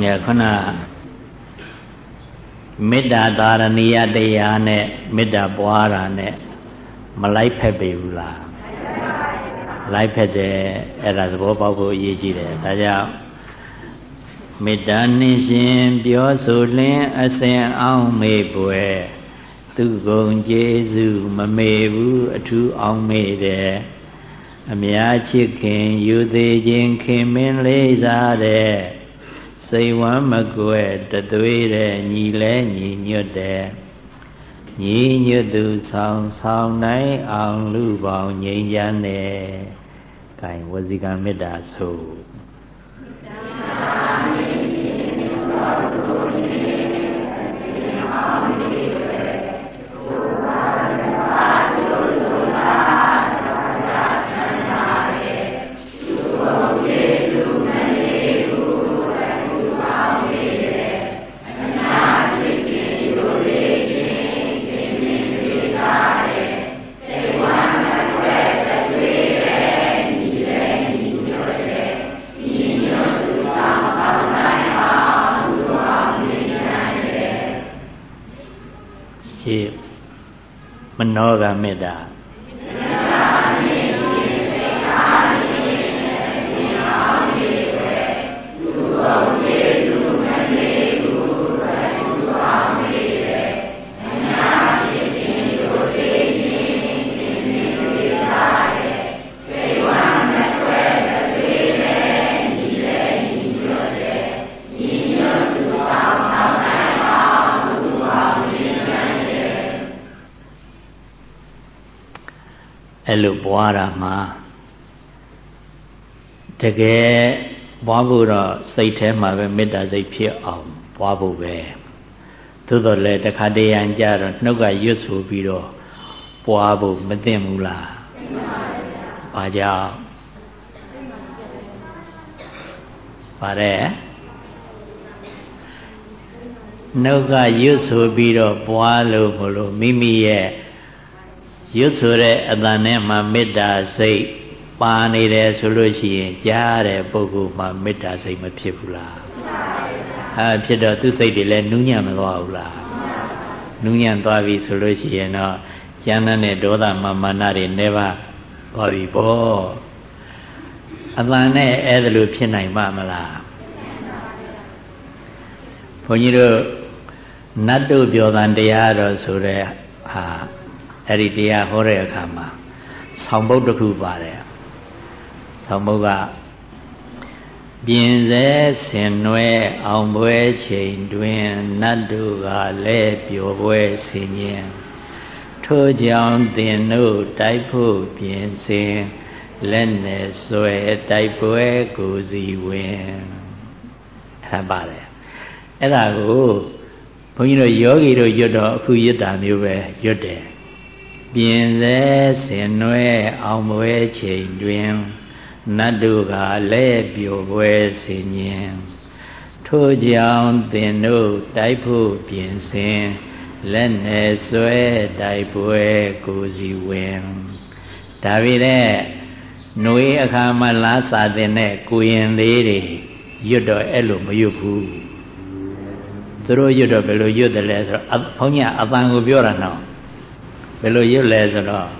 ညခဏမေတ္တာသာရဏီယတရားနဲ့မေတ္တာပွားတာနဲ့မလိုက်ဖက်ပေဘူးလားလိုက်ဖက်တယ်အဲ့ဒါသဘောပေါက်ဖို့အရေးကြီးတယ်ဒါကြောင့်မေတ္တာနှင်းရှင်ပြောဆိုလင်းအစဉ်အောင်မေပွယ်သူကုံကျေးဇူးမမေဘူးအထူးအောင်မေတယ် အများချစ်ခင်ယူသေးခြင်းခင်မင်းလေးစားတဲ့စိတ်ဝမ်းမကွယ်တသွေးတဲ့ညီလဲညီညွတ်တဲ့ညီညွတ်သူဆောင်ဆောင်နိုင်အောင်လူပေါင်းငြိမ်းချမ်းတဲ့။ကဲဝစီကမေတ္တာဆို မေတ္တာ ပွားတာမှာတကယ်ပွားဖို့တော့စိတ်ထဲမှာပဲမေတ္တာစိတ်ဖြစ်အောင်ပွားဖို့ပဲသို့တော်လည်းတခါတရံကြတော့နှုတ်ကရွတ်ဆိုပြီးတော့ပွားဖို့မသိဘူးလားသိပါပါဗျာဘာကြောင့်ပါတယ်နှုတ်ကရွတ်ဆိုပြီးတော့ပွားလို့မလို့မိမိရဲ့ ရွတ်ဆိုတဲ့အတန်နဲ့မှမေတ္တာစိတ်ပါနေတယ်ဆိုလို့ရှိရင်ကြားတဲ့ပုဂ္ဂိုလ်မှမေတ္တာစိတ်မဖြစ်ဘူးလားဟာဖြစ်တော့သူစိတ်တွေလည်းနူးညံ့မသွားဘူးလားနူးညံ့သွားပြီဆိုလို့ရှိရင်တော့ကျမ်းနဲ့ဒေါသမမာနတွေနေပါသွားပြီပေါ့အတန်နဲ့အဲ့ဒါလိုဖြစ်နိုင်ပါမလားဘုန်းကြီးတို့နတ်တို့ပြောတဲ့တရားတော်ဆိုတဲ့ဟာ အဲ့ဒီတရားဟောတဲ့အခါမှာဆောင်ပုဒ်တစ်ခုပါတယ်ဆောင်ပုဒ်ကပြင်စေဆင်နွယ်အောင်ပွဲချိန်တွင်နတ်တို့ကလည်းပျော်ပွဲဆင်ခြင်းထို့ကြောင့်သင်တို့တိုက်ဖို့ပြင်ဆင်လက်နဲ့ဆွဲတိုက်ပွဲကိုစီဝင်ထပ်ပါတယ်အဲ့ဒါကိုဘုန်းကြီးတို့ယောဂီတို့ရွတ်တော့အခုရွတ်တာမျိုးပဲရွတ်တယ် ပြင်စေဆင်နွယ်အောင်ပွဲချိန်တွင်နတ်တို့ကလည်းပြိုပွဲဆင်ញင်ထို့ကြောင့်သင်တို့တိုက်ဖို့ပြင်ဆင်လက်နဲ့ဆွဲတိုက်ပွဲကိုစီဝင်ဒါပေမဲ့နှွေးအခါမှလားစာတင်တဲ့ကိုရင်လေးတွေရွတ်တော့အဲ့လိုမရွတ်ဘူးသူတို့ရွတ်တော့ဘယ်လိုရွတ်တယ်လဲဆိုတော့ဘုန်းကြီးအပန်ကိုပြောတာနော်ဘ ယ်လိုရွတ်လဲဆိုတော့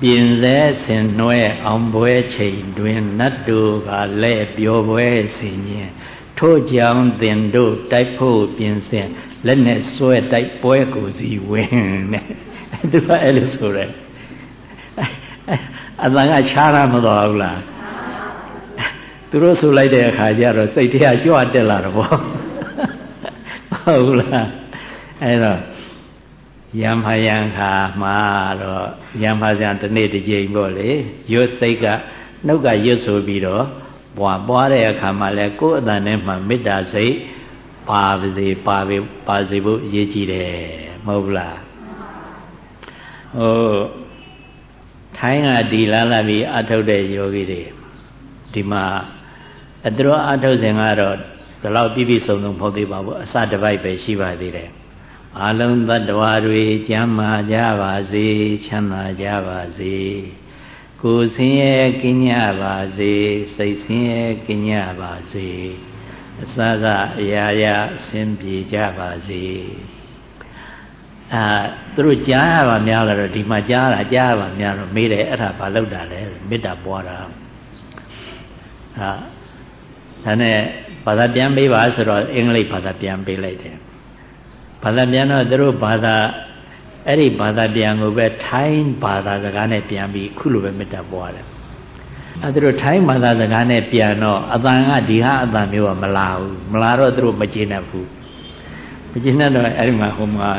ပြင်စဲဆင်နှွဲအောင်ပွဲချိန်တွင်နတ်တို့ကလည်းပျော်ပွဲဆင်ခြင်းထို့ကြောင့်သင်တို့တိုက်ဖို့ပြင်ဆင်လက်နဲ့ဆွဲတိုက်ပွဲကိုစီဝင်တဲ့သူကအဲ့လိုဆိုရဲအတန်ကခြားရမတော်ဘူးလားသူတို့ဆိုလိုက်တဲ့အခါကျတော့စိတ်ထဲကကြွတက်လာတော့ဘောဟုတ်ဘူးလားအဲ့တော့ ယံဖယံခါမှာတော့ယံဖယံတနေ့တစ်ကြိမ်ပေါ့လေရွတ်စိတ်ကနှုတ်ကရွတ်ဆိုပြီးတော့ပွားပွားတဲ့အခါမှာလဲကိုယ်အတန်နဲ့မှမေတ္တာစိတ်ပါပါစေပါပေပါစေဖို့အရေးကြီးတယ်မဟုတ်ဘူးလားဟိုထိုင်းကဒီလာလာပြီးအထုတ်တဲ့ယောဂီတွေဒီမှာအတရောအထုတ်စဉ်ကတော့ဒီလောက်ပြည့်ပြည့်စုံစုံမဟုတ်သေးပါဘူးအစတစ်ပိုက်ပဲရှိပါသေးတယ် အလုံးသတ္တဝါတွေကျမ်းမာကြပါစေချမ်းသာကြပါစေကိုယ်ဆင်းရဲကင်းကြပါစေစိတ်ဆင်းရဲကင်းကြပါစေအစသာအရာရာအစဉ်ပြေကြပါစေအာသူတို့ကြားရပါများလာတော့ဒီမှာကြားတာကြားရပါများတော့မေးတယ်အဲ့ဒါဘာလောက်တာလဲမေတ္တာပွားတာဟာဒါနဲ့ဘာသာပြန်ပေးပါဆိုတော့အင်္ဂလိပ်ဘာသာပြန်ပေးလိုက်တယ် ဘာသာပြန်တော့သူတို့ဘာသာအဲ့ဒီဘာသာပြန်ကိုပဲထိုင်းဘာသာစကားနဲ့ပြန်ပြီးခုလိုပဲမေတ္တာပွားတယ်အဲ့သူတို့ထိုင်းဘာသာစကားနဲ့ပြန်တော့အတန်ကဒီဟာအတန်မျိုးကမလာဘူးမလာတော့သူတို့မကျေနပ်ဘူးမကျေနပ်တော့အဲ့ဒီမှာဟိုမှာ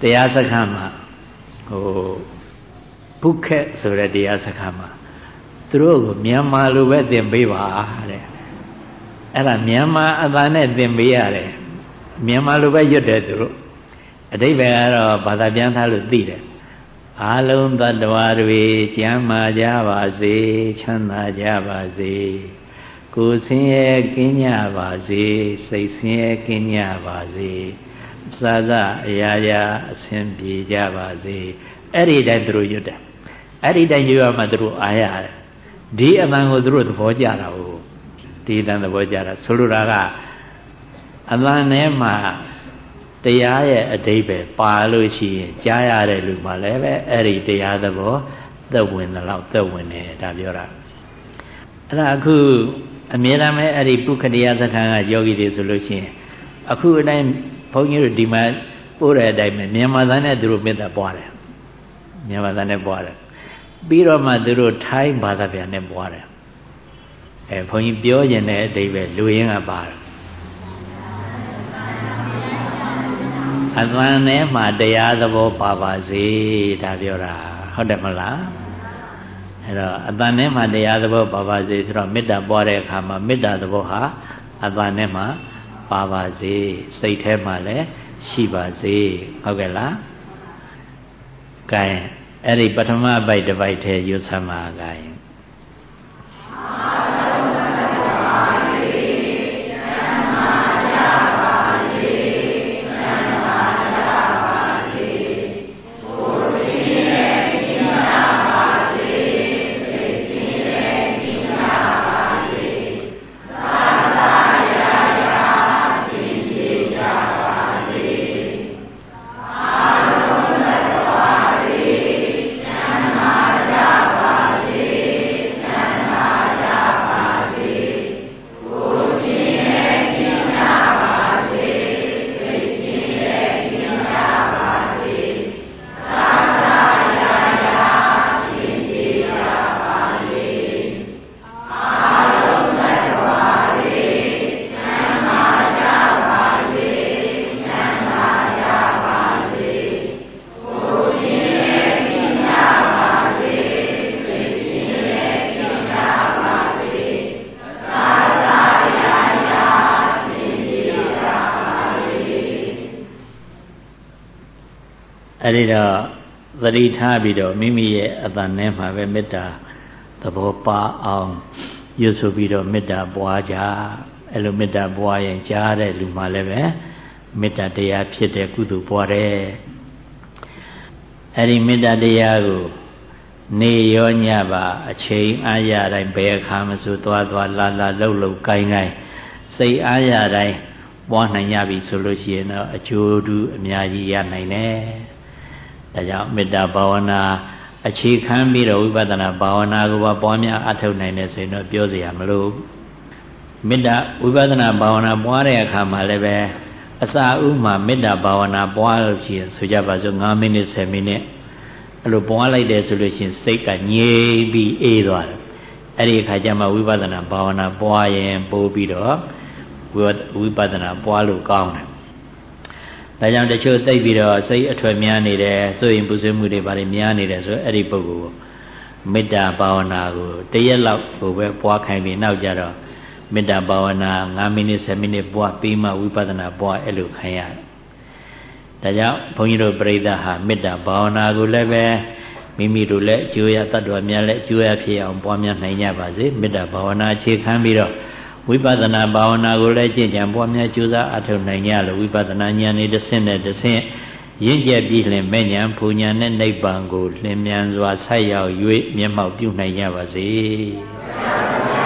တရားစခန်းမှာဟိုဘုခက်ဆိုတဲ့တရားစခန်းမှာသူတို့ကိုမြန်မာလိုပဲသင်ပေးပါတဲ့အဲ့ဒါမြန်မာအတန်နဲ့သင်ပေးရတယ် မြန်မာလိုပဲရွတ်တယ်သူတို့အတိပ္ပယ်ကတော့ဘာသာပြန်ထားလို့သိတယ်အာလုံးတ attva တွေကျမ်းမာကြပါစေချမ်းသာကြပါစေကိုယ်ဆင်းရဲကင်းကြပါစေစိတ်ဆင်းရဲကင်းကြပါစေသာသာအရာရာအဆင်ပြေကြပါစေအဲ့ဒီတိုင်းသူတို့ရွတ်တယ်အဲ့ဒီတိုင်းရွတ်ရမှသူတို့အားရတယ်ဒီအမှန်ကိုသူတို့သဘောကျတာဟုတ်ဒီတန်သဘောကျတာဆိုလိုတာက အမှန်ထဲမှာတရားရဲ့အတိပ္ပယ်ပါလို့ရှိရင်ကြားရတဲ့လူမှလည်းပဲအဲ့ဒီတရားသဘောသက်ဝင်တဲ့လောက်သက်ဝင်တယ်ဒါပြောတာအဲ့ဒါအခုအမြဲတမ်းပဲအဲ့ဒီပုခတရားစခန်းကယောဂီတွေဆိုလို့ရှိရင်အခုအတိုင်းဘုန်းကြီးတို့ဒီမှာပို့တဲ့အတိုင်းပဲမြန်မာသားနဲ့သူတို့မေတ္တာပွားတယ်မြန်မာသားနဲ့ပွားတယ်ပြီးတော့မှသူတို့ထိုင်းဘာသာပြန်နဲ့ပွားတယ်အဲဘုန်းကြီးပြောကျင်တဲ့အတိပ္ပယ်လူရင်းကပါတယ် အသံထဲမှာတရားသဘောပါပါစေဒါပြောတာဟုတ်တယ်မလားအဲ့တော့အတန်ထဲမှာတရားသဘောပါပါစေဆိုတော့မေတ္တာပွားတဲ့အခါမှာမေတ္တာသဘောဟာအတန်ထဲမှာပါပါစေစိတ်ထဲမှာလည်းရှိပါစေဟုတ်ကဲ့လားကဲအဲ့ဒီပထမပိုက်တစ်ပိုက်ထဲရွတ်ဆမ်းပါကဲ အဲဒီတော့သတိထားပြီးတော့မိမိရဲ့အတန်ထဲမှာပဲမေတ္တာသဘောပါအောင်ရွတ်ဆိုပြီးတော့မေတ္တာပွားကြအဲ့လိုမေတ္တာပွားရင်ကြားတဲ့လူမှလည်းပဲမေတ္တာတရားဖြစ်တဲ့ကုသိုလ်ပွားတဲ့အဲ့ဒီမေတ္တာတရားကိုနေရောညပါအချိန်အားရတိုင်းဘယ်အခါမှဆိုသွားသွားလာလာလှုပ်လှုပ်ကိုင်းကိုင်းစိတ်အားရတိုင်းပွားနိုင်ကြပြီဆိုလို့ရှိရင်တော့အကျိုးတူအများကြီးရနိုင်တယ် ဒါကြောင့်မေတ္တာဘာဝနာအခြေခံပြီးတော့ဝိပဿနာဘာဝနာကိုပါပွားများအထောက်နိုင်တယ်ဆိုရင်တော့ပြောစရာမလိုမေတ္တာဝိပဿနာဘာဝနာပွားတဲ့အခါမှာလည်းပဲအစာဥမှာမေတ္တာဘာဝနာပွားလို့ရှိရင်ဆိုကြပါစို့9မိနစ်10မိနစ်အဲ့လိုပွားလိုက်တယ်ဆိုလို့ရှိရင်စိတ်ကငြိမ်ပြီးအေးသွားတယ်အဲ့ဒီအခါကျမှဝိပဿနာဘာဝနာပွားရင်ပို့ပြီးတော့ဝိပဿနာပွားလို့ကောင်းတယ် ဒါကြောင့်တချို့သိပြီးတော့စိတ်အထွယ်များနေတယ်ဆိုရင်ပူဆွေးမှုတွေဘာတွေများနေတယ်ဆိုအဲ့ဒီပုဂ္ဂိုလ်ကိုမေတ္တာဘာဝနာကိုတရက်လောက်ကိုပဲပွားခိုင်းပြီးနောက်ကြတော့မေတ္တာဘာဝနာ9မိနစ်10မိနစ်ပွားပြီးမှဝိပဿနာပွားအဲ့လိုခိုင်းရတယ်။ဒါကြောင့်ဘုန်းကြီးတို့ပြိဿဟာမေတ္တာဘာဝနာကိုလည်းပဲမိမိတို့လည်းအကျိုးရတတ်တော်များလည်းအကျိုးရဖြစ်အောင်ပွားများနိုင်ကြပါစေမေတ္တာဘာဝနာအခြေခံပြီးတော့ ဝိပဿနာဘာဝနာကိုလည်းကြင်ကြံပွားများကြိုးစားအထောက်နိုင်ရလို့ဝိပဿနာဉာဏ်ဤတစ်ဆင့်နဲ့တစ်ဆင့်ရင့်ကျက်ပြီးလင်မဲ့ဉာဏ်ဘုံဉာဏ်နဲ့နိဗ္ဗာန်ကိုလင်မြန်စွာဆက်ရောက်၍မျက်မှောက်ပြုနိုင်ကြပါစေ။